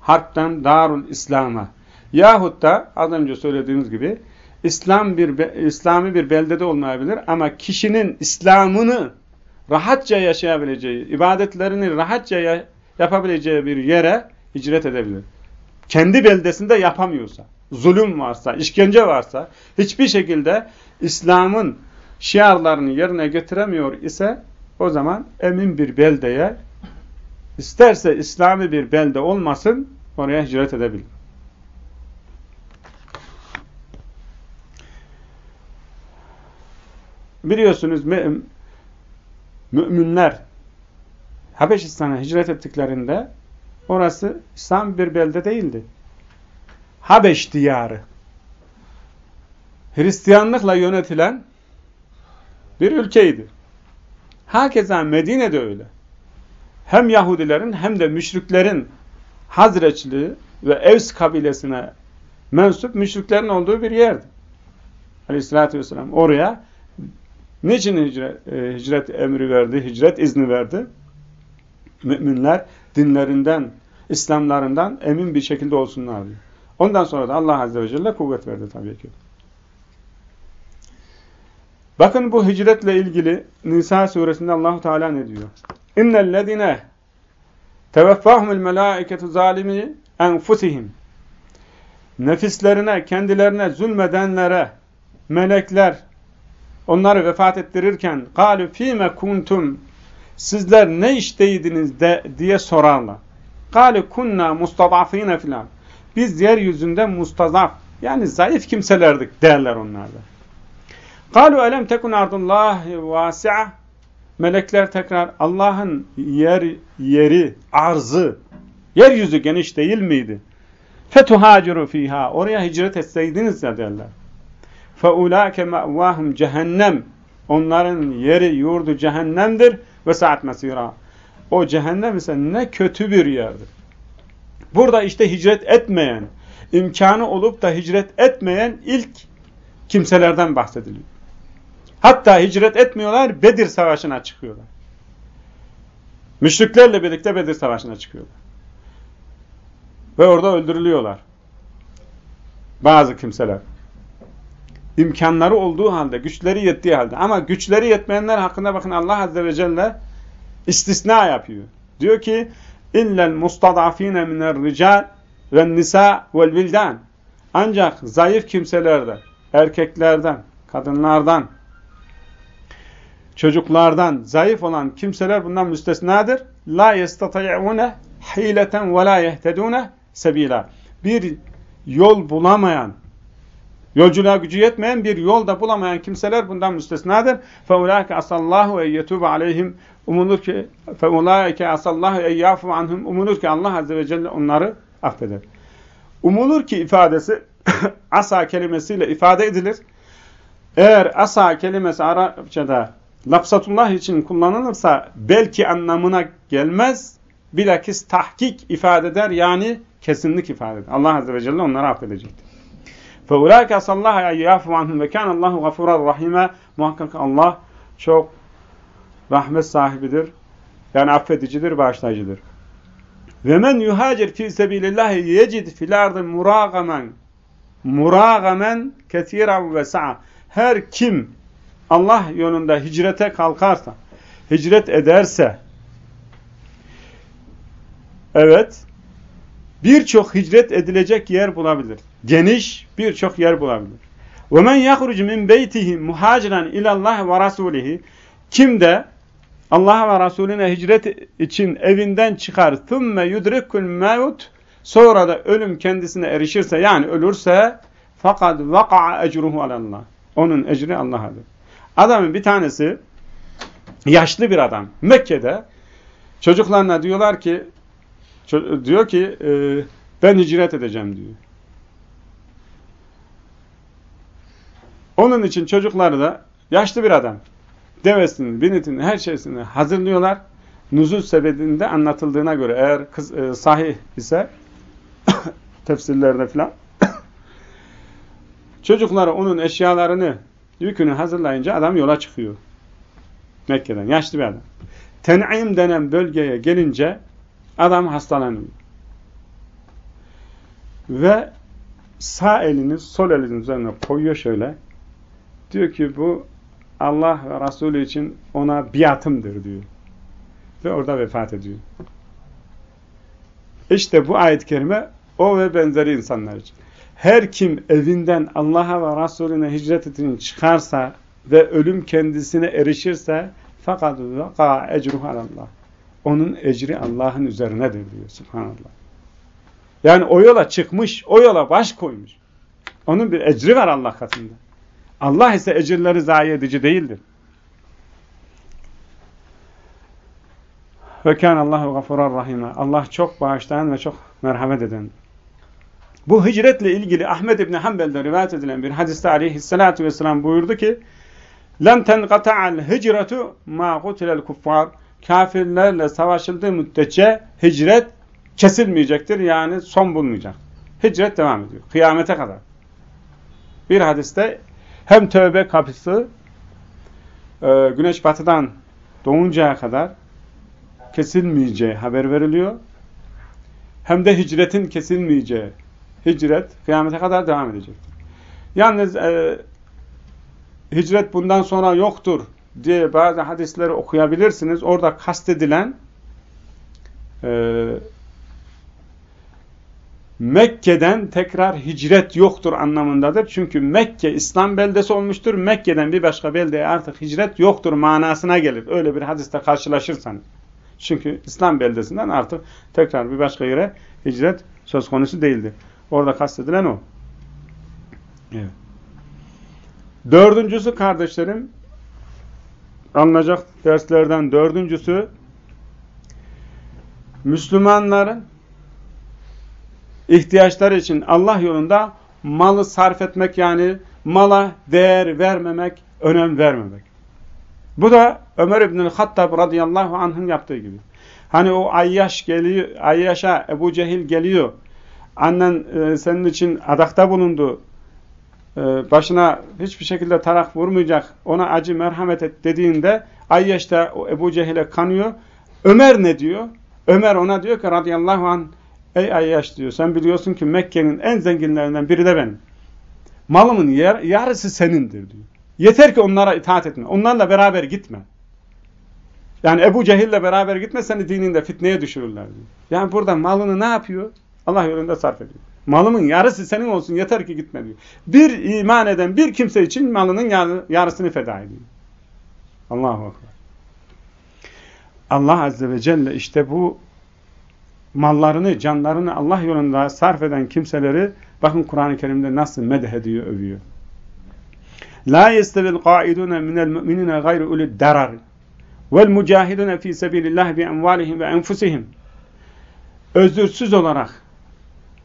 Harp'tan Darül İslam'a yahut da az önce söylediğimiz gibi İslam bir İslami bir beldede olmayabilir ama kişinin İslam'ını rahatça yaşayabileceği, ibadetlerini rahatça yapabileceği bir yere hicret edebilir. Kendi beldesinde yapamıyorsa, zulüm varsa, işkence varsa, hiçbir şekilde İslam'ın şiarlarını yerine getiremiyor ise o zaman emin bir beldeye isterse İslami bir belde olmasın oraya hicret edebilir. Biliyorsunuz mü müminler Habeşistan'a hicret ettiklerinde orası İslam bir belde değildi. Habeş diyarı. Hristiyanlıkla yönetilen bir ülkeydi. Hakeza Medine'de öyle. Hem Yahudilerin hem de müşriklerin Hazreçliği ve Evs kabilesine mensup müşriklerin olduğu bir yerdi. Aleyhissalatü vesselam oraya niçin hicret, e, hicret emri verdi, hicret izni verdi? Müminler dinlerinden, İslamlarından emin bir şekilde olsunlar diyor. Ondan sonra da Allah Azze ve Celle kuvvet verdi tabii ki. Bakın bu hicretle ilgili Nisa suresinde Allahu Teala ne diyor? İnnellezine tevaffahumul melaiketu zalimi enfusihim Nefislerine, kendilerine zulmedenlere melekler onları vefat ettirirken قَالُ ف۪يمَ kuntum Sizler ne işteydiniz de diye sorarlar. قَالُ kunna mustadafine filan Biz yeryüzünde mustazaf yani zayıf kimselerdik derler onlarda. قَالُوا أَلَمْ تَكُنْ اَرْضُ اللّٰهِ وَاسِعَةً Melekler tekrar Allah'ın yer, yeri, arzı, yeryüzü geniş değil miydi? فَتُهَاجِرُوا fiha Oraya hicret etseydiniz ya derler. فَاُولَٰكَ مَأْوَاهُمْ cehennem Onların yeri, yurdu cehennemdir ve saat mesira. O cehennem ise ne kötü bir yerdir. Burada işte hicret etmeyen, imkanı olup da hicret etmeyen ilk kimselerden bahsediliyor. Hatta hicret etmiyorlar, Bedir Savaşı'na çıkıyorlar. Müşriklerle birlikte Bedir Savaşı'na çıkıyorlar. Ve orada öldürülüyorlar. Bazı kimseler. İmkanları olduğu halde, güçleri yettiği halde. Ama güçleri yetmeyenler hakkında bakın Allah Azze ve Celle istisna yapıyor. Diyor ki, illel mustadafine minel rical ve nisa vel. Ancak zayıf kimselerde, erkeklerden, kadınlardan, çocuklardan zayıf olan kimseler bundan müstesnadır. La yestatay'une hileten ve la yehtedune sebila. Bir yol bulamayan, yolculuğa gücü yetmeyen bir yolda bulamayan kimseler bundan müstesnadır. فَاُولَٰئِكَ asallahu ve yetûbe aleyhim umulur ki فَاُولَٰئِكَ asallahu ve yâfu anhum umulur ki Allah Azze ve Celle onları affeder. Umulur ki ifadesi (coughs) asa kelimesiyle ifade edilir. Eğer asa kelimesi Arapçada lafzatullah için kullanılırsa belki anlamına gelmez, bilakis tahkik ifade eder yani kesinlik ifade eder. Allah Azze ve Celle onları affedecektir. فَاُولَٰئِكَ أَسَلَّهَ اَيَّافُ عَنْهُمْ وَكَانَ اللّٰهُ غَفُورًا رَحِيمًا Muhakkak Allah çok rahmet sahibidir. Yani affedicidir, bağışlayıcıdır. Ve men yuhacir fi sebilillahi yecid fil ardı muragamen muragamen ketiran ve sa'a. Her kim Allah yolunda hicrete kalkarsa, hicret ederse evet birçok hicret edilecek yer bulabilir. Geniş birçok yer bulabilir. Ve men yahrucu min beytihi muhaciran ilallah ve rasulihi kim de Allah ve Resulüne hicret için evinden çıkar. ثُمَّ يُدْرِكُ الْمَوْتِ Sonra da ölüm kendisine erişirse yani ölürse fakat vaka'a ecruhu alallah. Onun ecri Allah'adır. Adamın bir tanesi yaşlı bir adam Mekke'de çocuklarına diyorlar ki diyor ki e, ben hicret edeceğim diyor. Onun için çocukları da yaşlı bir adam devesini, binitini, her şeysini hazırlıyorlar. Nuzul sebebinde anlatıldığına göre eğer kız, e, sahih ise (coughs) tefsirlerde filan (coughs) çocukları onun eşyalarını, yükünü hazırlayınca adam yola çıkıyor. Mekke'den. Yaşlı bir adam. Ten'im denen bölgeye gelince adam hastalanıyor. Ve sağ elini sol elinin üzerine koyuyor şöyle. Diyor ki bu Allah ve Resulü için ona biatımdır diyor. Ve orada vefat ediyor. İşte bu ayet-i kerime o ve benzeri insanlar için. Her kim evinden Allah'a ve Resulüne hicret için çıkarsa ve ölüm kendisine erişirse fakat vaka ecruhu Allah Onun ecri Allah'ın üzerinedir diyor subhanallah. Yani o yola çıkmış, o yola baş koymuş. Onun bir ecri var Allah katında. Allah ise ecirleri zayi edici değildir. Ve kânallâhu gafurur rahime. Allah çok bağışlayan ve çok merhamet eden. Bu hicretle ilgili Ahmed İbni Hanbel'de rivayet edilen bir hadiste aleyhissalatu vesselam buyurdu ki لَنْ تَنْقَطَعَ الْهِجْرَةُ مَا قُتِلَ الْكُفَّارِ Kafirlerle savaşıldığı müddetçe hicret kesilmeyecektir. Yani son bulmayacak. Hicret devam ediyor. Kıyamete kadar. Bir hadiste hem tövbe kapısı e, güneş batıdan doğuncaya kadar kesilmeyeceği haber veriliyor. Hem de hicretin kesilmeyeceği hicret kıyamete kadar devam edecektir. Yalnız e, hicret bundan sonra yoktur diye bazı hadisleri okuyabilirsiniz. Orada kastedilen e, Mekke'den tekrar hicret yoktur anlamındadır. Çünkü Mekke İslam beldesi olmuştur. Mekke'den bir başka beldeye artık hicret yoktur manasına gelir. Öyle bir hadiste karşılaşırsanız. Çünkü İslam beldesinden artık tekrar bir başka yere hicret söz konusu değildir. Orada kastedilen o. Evet. Dördüncüsü kardeşlerim, anlayacak derslerden dördüncüsü, Müslümanların ihtiyaçları için Allah yolunda malı sarf etmek yani mala değer vermemek, önem vermemek. Bu da Ömer İbnül Hattab radıyallahu anh'ın yaptığı gibi. Hani o Ayyaş geliyor, Ayyaş'a Ebu Cehil geliyor. Annen e, senin için adakta bulundu. E, başına hiçbir şekilde tarak vurmayacak. Ona acı merhamet et dediğinde Ayyaş da o Ebu Cehil'e kanıyor. Ömer ne diyor? Ömer ona diyor ki radıyallahu anh Ey Ayyaş diyor sen biliyorsun ki Mekke'nin en zenginlerinden biri de benim. Malımın yar yarısı senindir diyor. Yeter ki onlara itaat etme. Onlarla beraber gitme. Yani Ebu Cehil'le beraber gitme seni dininde fitneye düşürürler diyor. Yani burada malını ne yapıyor? Allah yolunda sarf ediyor. Malımın yarısı senin olsun yeter ki gitme diyor. Bir iman eden bir kimse için malının yarısını feda ediyor. Allahu Akbar. Allah Azze ve Celle işte bu mallarını, canlarını Allah yolunda sarf eden kimseleri bakın Kur'an-ı Kerim'de nasıl medh ediyor, övüyor. La yestevil qaidun minel mu'minina gayru ulid darar vel mucahidun fi sabilillah bi amwalihim ve enfusihim. Özürsüz olarak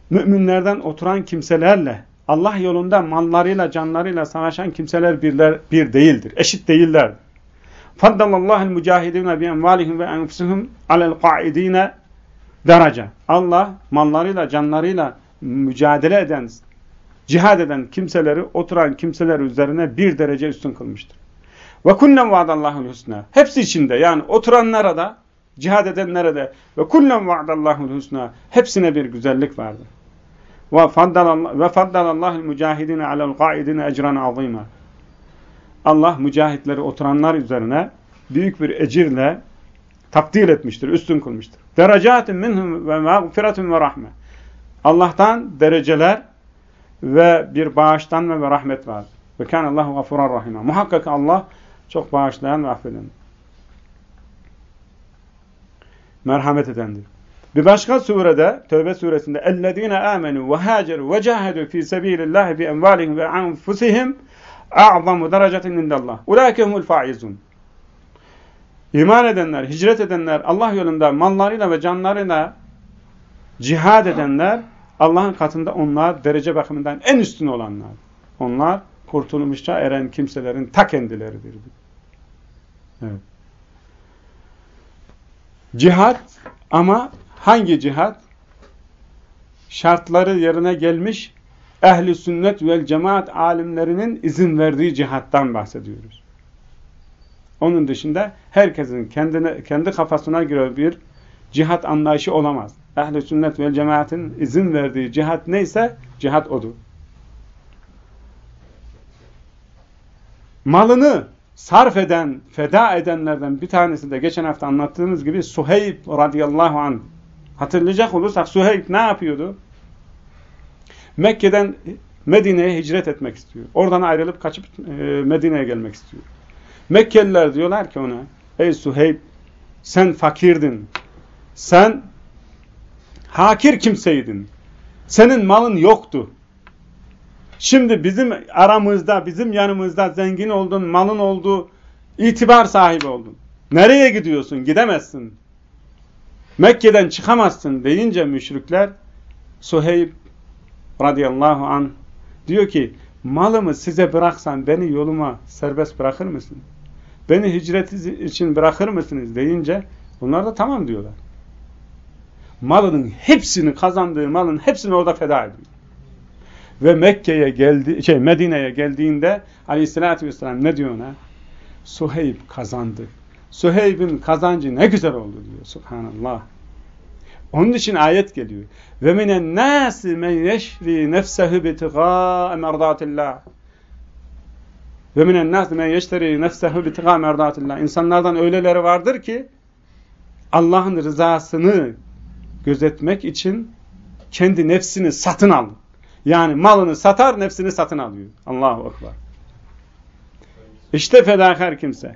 müminlerden oturan kimselerle Allah yolunda mallarıyla, canlarıyla savaşan kimseler birler, bir değildir. Eşit değiller. Faddalallahu mücahidine bi envalihim ve enfusihim alel qaidine derece. Allah mallarıyla, canlarıyla mücadele eden, cihad eden kimseleri, oturan kimseler üzerine bir derece üstün kılmıştır. Ve kullen vaadallahul husna. Hepsi içinde yani oturanlara da, cihad edenlere de ve kullen vaadallahul husna. Hepsine bir güzellik vardır. Ve faddalallahu mücahidine alel qaidine ecran azima. Allah mücahitleri oturanlar üzerine büyük bir ecirle takdir etmiştir, üstün kılmıştır. Derecatin minhum ve mağfiretun ve rahme. Allah'tan dereceler ve bir bağışlanma ve rahmet var. Ve kan Allahu gafurar rahime. Muhakkak Allah çok bağışlayan ve affeden Merhamet edendir. Bir başka surede, Tövbe suresinde اَلَّذ۪ينَ آمَنُوا وَهَاجَرُوا وَجَاهَدُوا ف۪ي سَب۪يلِ اللّٰهِ بِاَنْوَالِهِمْ وَاَنْفُسِهِمْ اَعْظَمُ دَرَجَةٍ اِنْدَ اللّٰهِ اُلَٰئِكَ هُمُ الْفَائِزُونَ İman edenler, hicret edenler, Allah yolunda mallarıyla ve canlarıyla cihad edenler, Allah'ın katında onlar derece bakımından en üstün olanlar. Onlar kurtulmuşça eren kimselerin ta kendileridir. Evet. Cihad ama hangi cihad? Şartları yerine gelmiş ehli sünnet ve cemaat alimlerinin izin verdiği cihattan bahsediyoruz. Onun dışında herkesin kendine kendi kafasına göre bir cihat anlayışı olamaz. Ehli sünnet ve cemaatin izin verdiği cihat neyse cihat odur. Malını sarf eden, feda edenlerden bir tanesi de geçen hafta anlattığımız gibi Suheyb radıyallahu anh. Hatırlayacak olursak Suheyb ne yapıyordu? Mekke'den Medine'ye hicret etmek istiyor. Oradan ayrılıp kaçıp e, Medine'ye gelmek istiyor. Mekkeliler diyorlar ki ona, ey Suheyb sen fakirdin. Sen hakir kimseydin. Senin malın yoktu. Şimdi bizim aramızda, bizim yanımızda zengin oldun, malın oldu, itibar sahibi oldun. Nereye gidiyorsun? Gidemezsin. Mekke'den çıkamazsın deyince müşrikler Suheyb radıyallahu an diyor ki malımı size bıraksam beni yoluma serbest bırakır mısın? Beni hicret için bırakır mısınız deyince onlar da tamam diyorlar. Malının hepsini kazandığı malın hepsini orada feda ediyor. Ve Mekke'ye geldi, şey Medine'ye geldiğinde Aleyhisselatü Vesselam ne diyor ona? Suheyb kazandı. Suheyb'in kazancı ne güzel oldu diyor. Subhanallah. Onun için ayet geliyor. Ve minen nasi men yeşri nefsehu bitigâ merdatillah. Ve minen nasi men yeşteri nefsehu bitigâ merdatillah. İnsanlardan öyleleri vardır ki Allah'ın rızasını gözetmek için kendi nefsini satın alır. Yani malını satar, nefsini satın alıyor. Allahu Ekber. İşte fedakar kimse.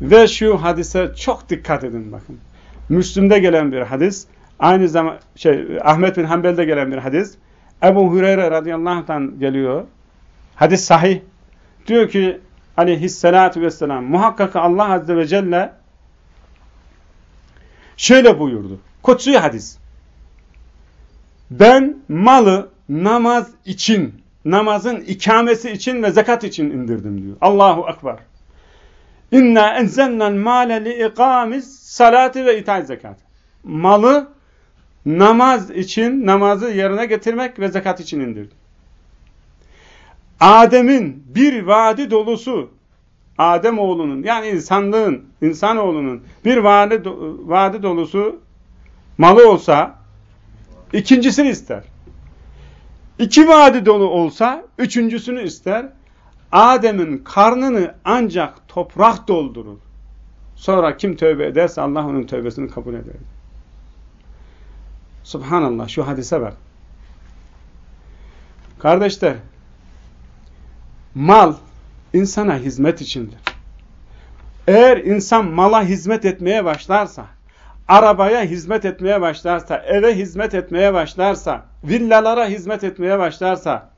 Ve şu hadise çok dikkat edin bakın. Müslüm'de gelen bir hadis, aynı zaman şey Ahmet bin Hanbel'de gelen bir hadis. Ebu Hureyre radıyallahu anh geliyor. Hadis sahih. Diyor ki aleyhissalatu vesselam muhakkak Allah azze ve celle şöyle buyurdu. Kutsi hadis. Ben malı namaz için, namazın ikamesi için ve zekat için indirdim diyor. Allahu Ekber. İnna enzelnel mâle li ikâmis salati ve itaat zekat. Malı namaz için, namazı yerine getirmek ve zekat için indirdim. Adem'in bir vadi dolusu, Adem oğlunun yani insanlığın, insanoğlunun bir vadi, vadi dolusu malı olsa ikincisini ister. İki vadi dolu olsa üçüncüsünü ister. Adem'in karnını ancak toprak doldurur. Sonra kim tövbe ederse Allah onun tövbesini kabul eder. Subhanallah şu hadise bak. Kardeşler, mal insana hizmet içindir. Eğer insan mala hizmet etmeye başlarsa, arabaya hizmet etmeye başlarsa, eve hizmet etmeye başlarsa, villalara hizmet etmeye başlarsa,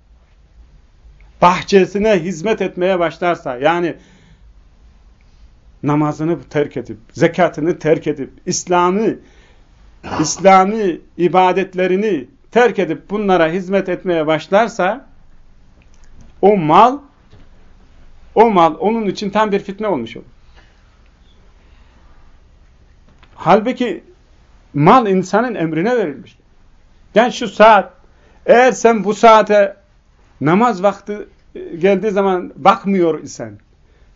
bahçesine hizmet etmeye başlarsa, yani namazını terk edip, zekatını terk edip, İslami İslami ibadetlerini terk edip bunlara hizmet etmeye başlarsa, o mal o mal onun için tam bir fitne olmuş olur. Halbuki mal insanın emrine verilmiş. Yani şu saat, eğer sen bu saate namaz vakti e, geldiği zaman bakmıyor isen,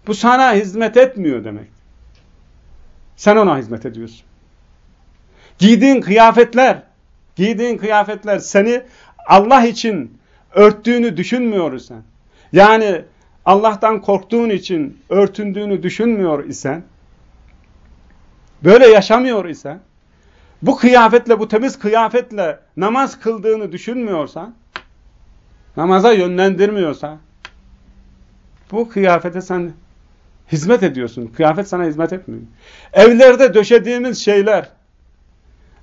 bu sana hizmet etmiyor demek. Sen ona hizmet ediyorsun. Giydiğin kıyafetler, giydiğin kıyafetler seni Allah için örttüğünü düşünmüyor isen, yani Allah'tan korktuğun için örtündüğünü düşünmüyor isen, böyle yaşamıyor isen, bu kıyafetle, bu temiz kıyafetle namaz kıldığını düşünmüyorsan, namaza yönlendirmiyorsa, bu kıyafete sen hizmet ediyorsun. Kıyafet sana hizmet etmiyor. Evlerde döşediğimiz şeyler,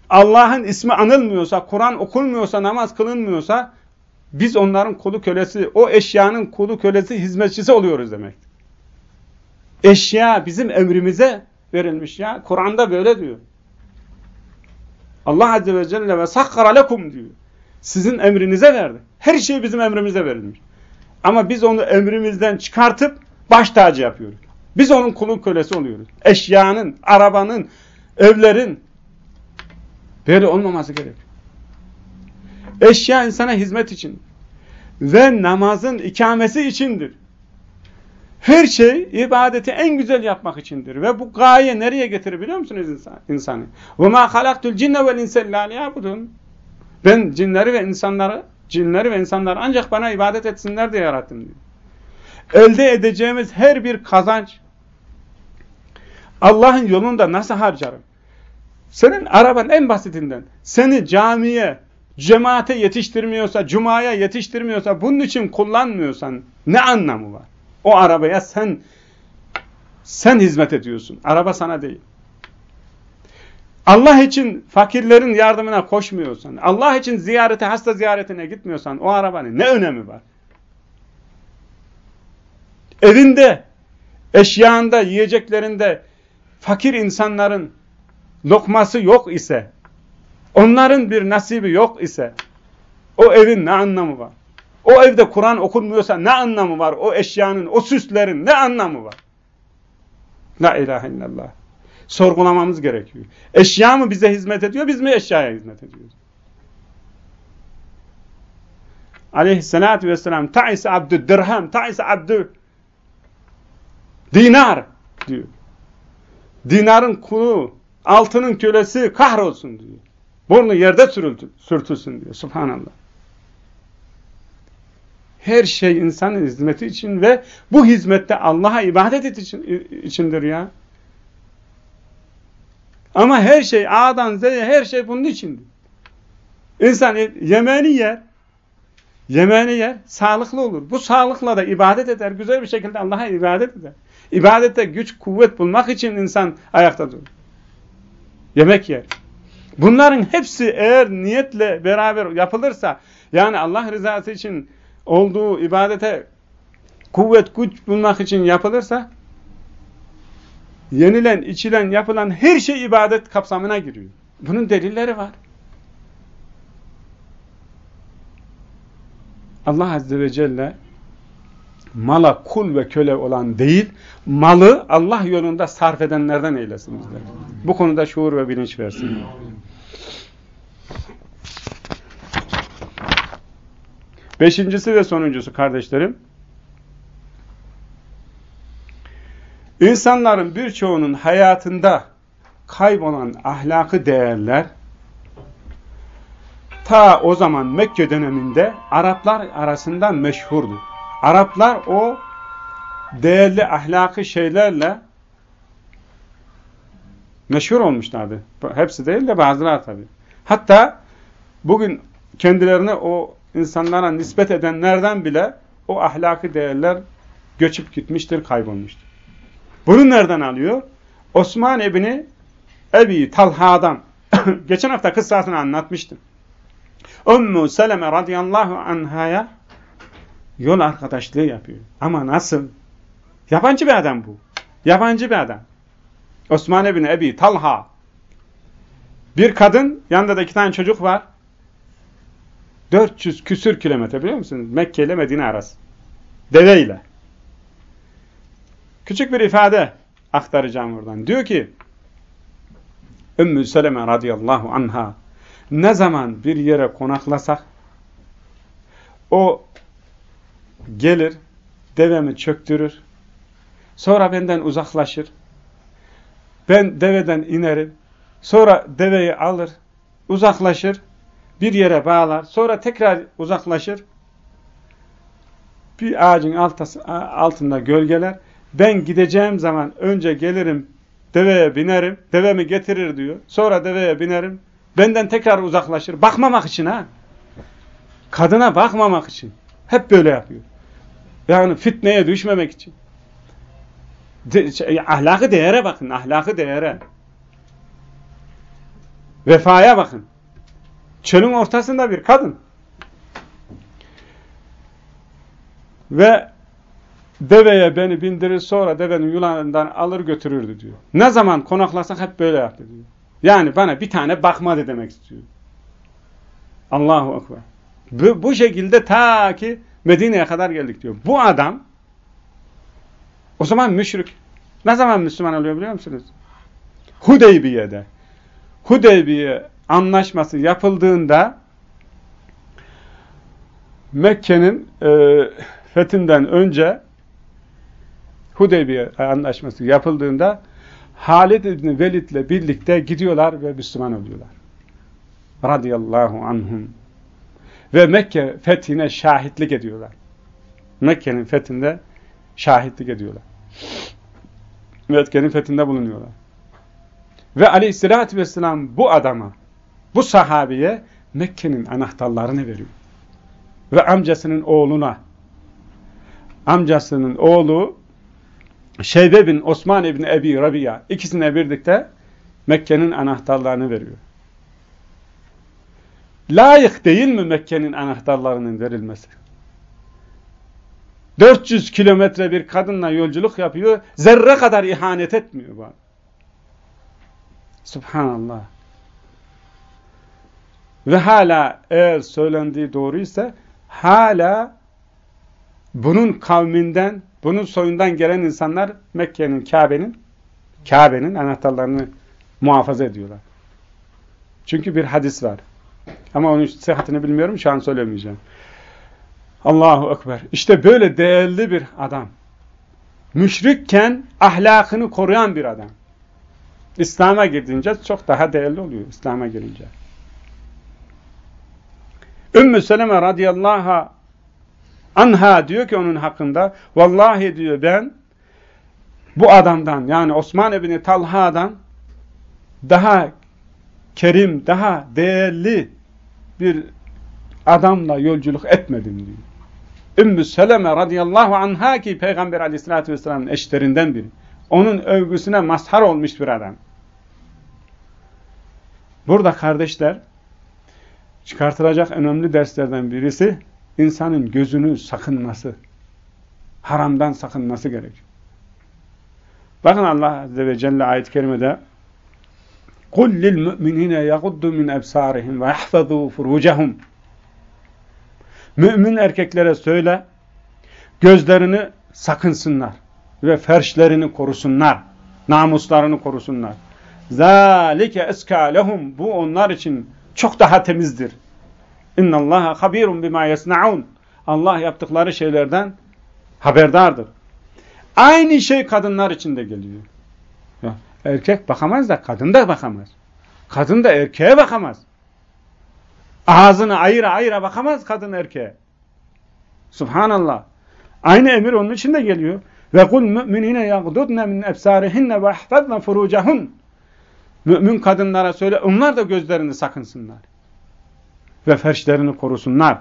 Allah'ın ismi anılmıyorsa, Kur'an okunmuyorsa, namaz kılınmıyorsa, biz onların kulu kölesi, o eşyanın kulu kölesi, hizmetçisi oluyoruz demek. Eşya bizim emrimize verilmiş ya. Kur'an'da böyle diyor. Allah Azze ve Celle ve sakkara lekum diyor. Sizin emrinize verdi. Her şey bizim emrimize verilmiş. Ama biz onu emrimizden çıkartıp baş tacı yapıyoruz. Biz onun kulu kölesi oluyoruz. Eşyanın, arabanın, evlerin böyle olmaması gerekiyor. Eşya insana hizmet için ve namazın ikamesi içindir. Her şey ibadeti en güzel yapmak içindir. Ve bu gaye nereye getirir biliyor musunuz insan, insanı? وَمَا خَلَقْتُ الْجِنَّ وَالْاِنْسَ اللّٰهِ لِيَعْبُدُونَ Ben cinleri ve insanları, cinleri ve insanları ancak bana ibadet etsinler diye yarattım diyor. Elde edeceğimiz her bir kazanç Allah'ın yolunda nasıl harcarım? Senin araban en basitinden seni camiye, cemaate yetiştirmiyorsa, cumaya yetiştirmiyorsa, bunun için kullanmıyorsan ne anlamı var? O arabaya sen sen hizmet ediyorsun. Araba sana değil. Allah için fakirlerin yardımına koşmuyorsan, Allah için ziyarete, hasta ziyaretine gitmiyorsan o arabanın ne önemi var? Evinde, eşyanda, yiyeceklerinde fakir insanların lokması yok ise, onların bir nasibi yok ise, o evin ne anlamı var? O evde Kur'an okunmuyorsa ne anlamı var? O eşyanın, o süslerin ne anlamı var? La ilahe illallah. Sorgulamamız gerekiyor. Eşya mı bize hizmet ediyor, biz mi eşyaya hizmet ediyoruz? Aleyhissalatü vesselam ta'ise abdü dirhem, ta'ise abdü dinar diyor. Dinarın kulu, altının kölesi kahrolsun diyor. Burnu yerde sürtülsün diyor. Subhanallah. Her şey insanın hizmeti için ve bu hizmette Allah'a ibadet için, içindir ya. Ama her şey A'dan Z'ye her şey bunun içindir. İnsan yemeğini yer, yemeğini yer, sağlıklı olur. Bu sağlıkla da ibadet eder, güzel bir şekilde Allah'a ibadet eder. İbadette güç, kuvvet bulmak için insan ayakta durur. Yemek yer. Bunların hepsi eğer niyetle beraber yapılırsa, yani Allah rızası için olduğu ibadete kuvvet, güç bulmak için yapılırsa, yenilen, içilen, yapılan her şey ibadet kapsamına giriyor. Bunun delilleri var. Allah Azze ve Celle mala kul ve köle olan değil, malı Allah yolunda sarf edenlerden eylesin. Bu konuda şuur ve bilinç versin. Beşincisi ve sonuncusu kardeşlerim, İnsanların birçoğunun hayatında kaybolan ahlakı değerler ta o zaman Mekke döneminde Araplar arasında meşhurdu. Araplar o değerli ahlaki şeylerle meşhur olmuşlardı. Hepsi değil de bazılar tabi. Hatta bugün kendilerine o insanlara nispet edenlerden bile o ahlaki değerler göçüp gitmiştir, kaybolmuştur. Bunu nereden alıyor? Osman ebni Ebi Talha'dan. (coughs) Geçen hafta kıssasını anlatmıştım. Ümmü Seleme radıyallahu anhaya yol arkadaşlığı yapıyor. Ama nasıl? Yabancı bir adam bu. Yabancı bir adam. Osman ebni Ebi Talha. Bir kadın, yanında da iki tane çocuk var. 400 küsür kilometre biliyor musunuz? Mekke ile Medine arası. Deveyle. Küçük bir ifade aktaracağım buradan. Diyor ki Ümmü Seleme radıyallahu anha ne zaman bir yere konaklasak o gelir devemi çöktürür sonra benden uzaklaşır ben deveden inerim sonra deveyi alır uzaklaşır bir yere bağlar sonra tekrar uzaklaşır bir ağacın altında gölgeler ben gideceğim zaman önce gelirim deveye binerim, devemi getirir diyor. Sonra deveye binerim, benden tekrar uzaklaşır. Bakmamak için ha. Kadına bakmamak için. Hep böyle yapıyor. Yani fitneye düşmemek için. De, şey, ahlakı değere bakın, ahlakı değere. Vefaya bakın. Çölün ortasında bir kadın. Ve deveye beni bindirir sonra devenin yulanından alır götürürdü diyor. Ne zaman konaklasak hep böyle yaptı diyor. Yani bana bir tane bakmadı demek istiyor. Allahu Ekber. Bu, bu şekilde ta ki Medine'ye kadar geldik diyor. Bu adam o zaman müşrik. Ne zaman Müslüman oluyor biliyor musunuz? Hudeybiye'de. Hudeybiye anlaşması yapıldığında Mekke'nin e, fethinden önce Hudeybiye anlaşması yapıldığında Halid İbni Velid'le birlikte gidiyorlar ve Müslüman oluyorlar. Radıyallahu anhum. Ve Mekke fethine şahitlik ediyorlar. Mekke'nin fethinde şahitlik ediyorlar. Mekke'nin fethinde bulunuyorlar. Ve aleyhissalatü vesselam bu adama, bu sahabiye Mekke'nin anahtarlarını veriyor. Ve amcasının oğluna, amcasının oğlu Şeybe bin Osman ibn Ebi Rabia ikisine birlikte Mekke'nin anahtarlarını veriyor. Layık değil mi Mekke'nin anahtarlarının verilmesi? 400 kilometre bir kadınla yolculuk yapıyor, zerre kadar ihanet etmiyor bana. Subhanallah. Ve hala eğer söylendiği doğruysa hala bunun kavminden bunun soyundan gelen insanlar Mekke'nin, Kabe'nin Kabe'nin anahtarlarını muhafaza ediyorlar. Çünkü bir hadis var. Ama onun sıhhatini bilmiyorum, şu an söylemeyeceğim. Allahu Ekber. İşte böyle değerli bir adam. Müşrikken ahlakını koruyan bir adam. İslam'a girince çok daha değerli oluyor İslam'a girince. Ümmü Seleme radıyallahu Anha diyor ki onun hakkında vallahi diyor ben bu adamdan yani Osman İbni Talha'dan daha kerim, daha değerli bir adamla yolculuk etmedim diyor. Ümmü Seleme radıyallahu anha ki Peygamber aleyhissalatü vesselamın eşlerinden biri. Onun övgüsüne mazhar olmuş bir adam. Burada kardeşler çıkartılacak önemli derslerden birisi insanın gözünü sakınması, haramdan sakınması gerekiyor. Bakın Allah Azze ve Celle ayet-i kerimede قُلْ لِلْمُؤْمِنِينَ يَغُدُّ مِنْ أَبْصَارِهِمْ وَيَحْفَظُوا فُرُوجَهُمْ Mümin erkeklere söyle, gözlerini sakınsınlar ve ferşlerini korusunlar, namuslarını korusunlar. ذَٰلِكَ اَسْكَى لَهُمْ Bu onlar için çok daha temizdir. İnna Allaha habirun bima yasnaun. Allah yaptıkları şeylerden haberdardır. Aynı şey kadınlar için de geliyor. Erkek bakamaz da kadın da bakamaz. Kadın da erkeğe bakamaz. Ağzını ayıra ayıra bakamaz kadın erkeğe. Subhanallah. Aynı emir onun için de geliyor. Ve kul müminine yagdudne min ebsarihinne ve ahfadna furucahun. Mümin kadınlara söyle onlar da gözlerini sakınsınlar ve ferşlerini korusunlar.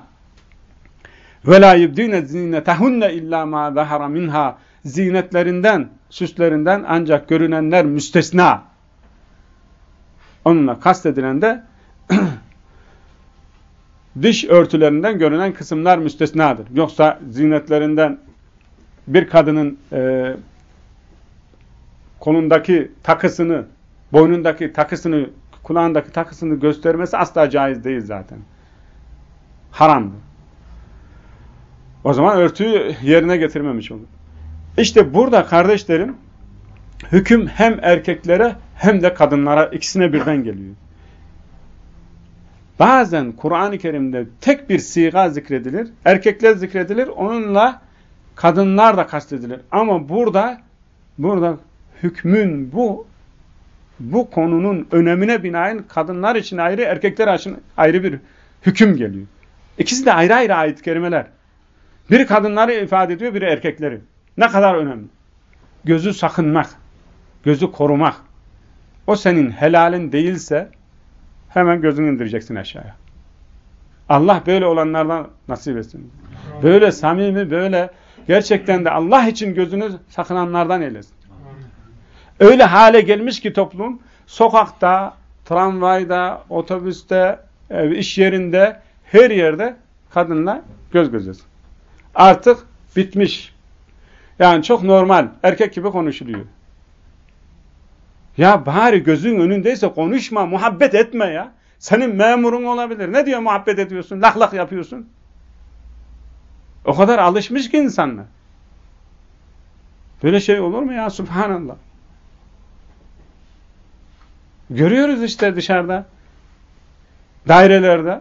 Ve la yubdine zinetehunne illa ma zahara minha zinetlerinden, süslerinden ancak görünenler müstesna. Onunla kastedilen de (clears throat) dış örtülerinden görünen kısımlar müstesnadır. Yoksa zinetlerinden bir kadının e, kolundaki takısını, boynundaki takısını, kulağındaki takısını göstermesi asla caiz değil zaten haramdı. O zaman örtüyü yerine getirmemiş olur. İşte burada kardeşlerim hüküm hem erkeklere hem de kadınlara ikisine birden geliyor. Bazen Kur'an-ı Kerim'de tek bir siga zikredilir. Erkekler zikredilir. Onunla kadınlar da kastedilir. Ama burada burada hükmün bu bu konunun önemine binaen kadınlar için ayrı, erkekler için ayrı bir hüküm geliyor. İkisi de ayrı ayrı ayet kelimeler. Biri kadınları ifade ediyor, biri erkekleri. Ne kadar önemli. Gözü sakınmak, gözü korumak. O senin helalin değilse hemen gözünü indireceksin aşağıya. Allah böyle olanlardan nasip etsin. Böyle samimi, böyle gerçekten de Allah için gözünü sakınanlardan eylesin. Öyle hale gelmiş ki toplum sokakta, tramvayda, otobüste, iş yerinde, her yerde kadınla göz gözesin. Artık bitmiş. Yani çok normal. Erkek gibi konuşuluyor. Ya bari gözün önündeyse konuşma, muhabbet etme ya. Senin memurun olabilir. Ne diyor muhabbet ediyorsun? Lak lak yapıyorsun. O kadar alışmış ki insanlar. Böyle şey olur mu ya? Subhanallah. Görüyoruz işte dışarıda. Dairelerde.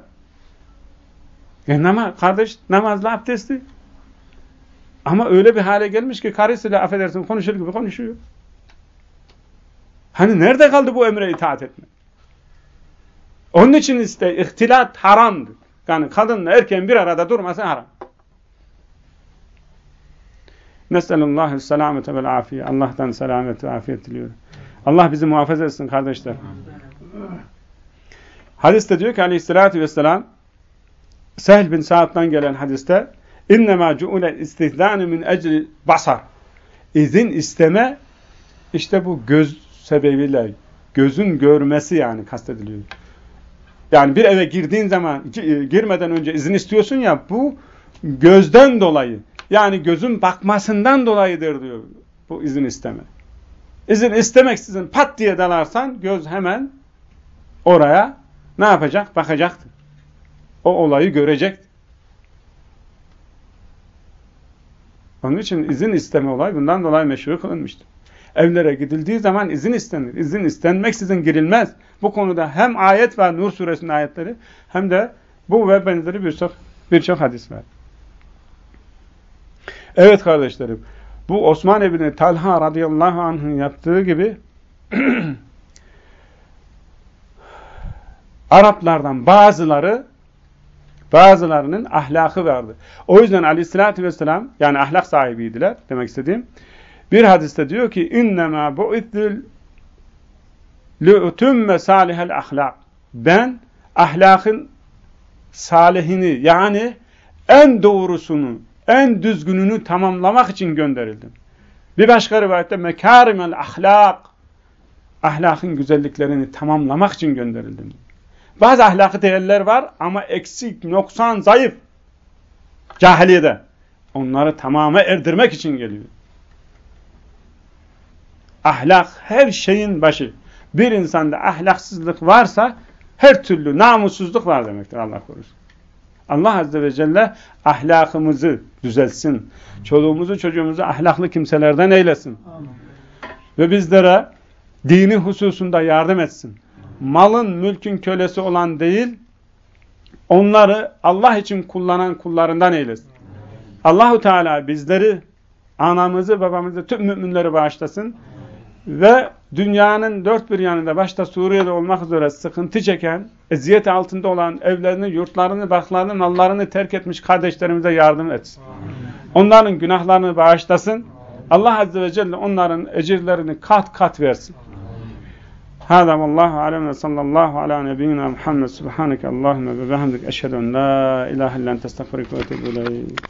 E namaz, kardeş namazla abdesti. Ama öyle bir hale gelmiş ki karısıyla affedersin konuşur gibi konuşuyor. Hani nerede kaldı bu emre itaat etme? Onun için işte ihtilat haramdır. Yani kadınla erkeğin bir arada durması haram. Nesallallahu selamete vel afiye. Allah'tan selamet ve afiyet diliyorum. Allah bizi muhafaza etsin kardeşler. Hadiste diyor ki aleyhissalatü vesselam Sehl bin Sa'd'dan gelen hadiste اِنَّمَا جُعُلَ الْاِسْتِذَانِ min ecri basar. İzin isteme işte bu göz sebebiyle gözün görmesi yani kastediliyor. Yani bir eve girdiğin zaman girmeden önce izin istiyorsun ya bu gözden dolayı yani gözün bakmasından dolayıdır diyor bu izin isteme. İzin istemeksizin pat diye dalarsan göz hemen oraya ne yapacak? Bakacaktır. O olayı görecek. Onun için izin isteme olay bundan dolayı meşru kılınmıştır. Evlere gidildiği zaman izin istenir. İzin istenmeksizin girilmez. Bu konuda hem ayet var Nur suresinin ayetleri hem de bu ve benzeri birçok birçok hadis var. Evet kardeşlerim. Bu Osman İbni Talha radıyallahu anh'ın yaptığı gibi (clears throat) Araplardan bazıları bazılarının ahlakı vardı. O yüzden aleyhissalatü vesselam yani ahlak sahibiydiler demek istediğim. Bir hadiste diyor ki innema bu'ittul li'utumme salihel ahlak. Ben ahlakın salihini yani en doğrusunu, en düzgününü tamamlamak için gönderildim. Bir başka rivayette mekarimel ahlak ahlakın güzelliklerini tamamlamak için gönderildim. Bazı ahlakı değerler var ama eksik, noksan, zayıf. Cahiliyede. Onları tamama erdirmek için geliyor. Ahlak her şeyin başı. Bir insanda ahlaksızlık varsa her türlü namussuzluk var demektir Allah korusun. Allah Azze ve Celle ahlakımızı düzelsin. Çoluğumuzu çocuğumuzu ahlaklı kimselerden eylesin. Ve bizlere dini hususunda yardım etsin. Malın, mülkün kölesi olan değil, onları Allah için kullanan kullarından eylesin. Allahu Teala bizleri, anamızı, babamızı, tüm müminleri bağışlasın ve dünyanın dört bir yanında başta Suriye'de olmak üzere sıkıntı çeken, eziyet altında olan evlerini, yurtlarını, baklarını, mallarını terk etmiş kardeşlerimize yardım etsin. Onların günahlarını bağışlasın. Allah Azze ve Celle onların ecirlerini kat kat versin. هذا والله أعلم صلى الله على نبينا محمد سبحانك اللهم وبحمدك أشهد أن لا إله إلا أنت استغفرك وأتوب إليك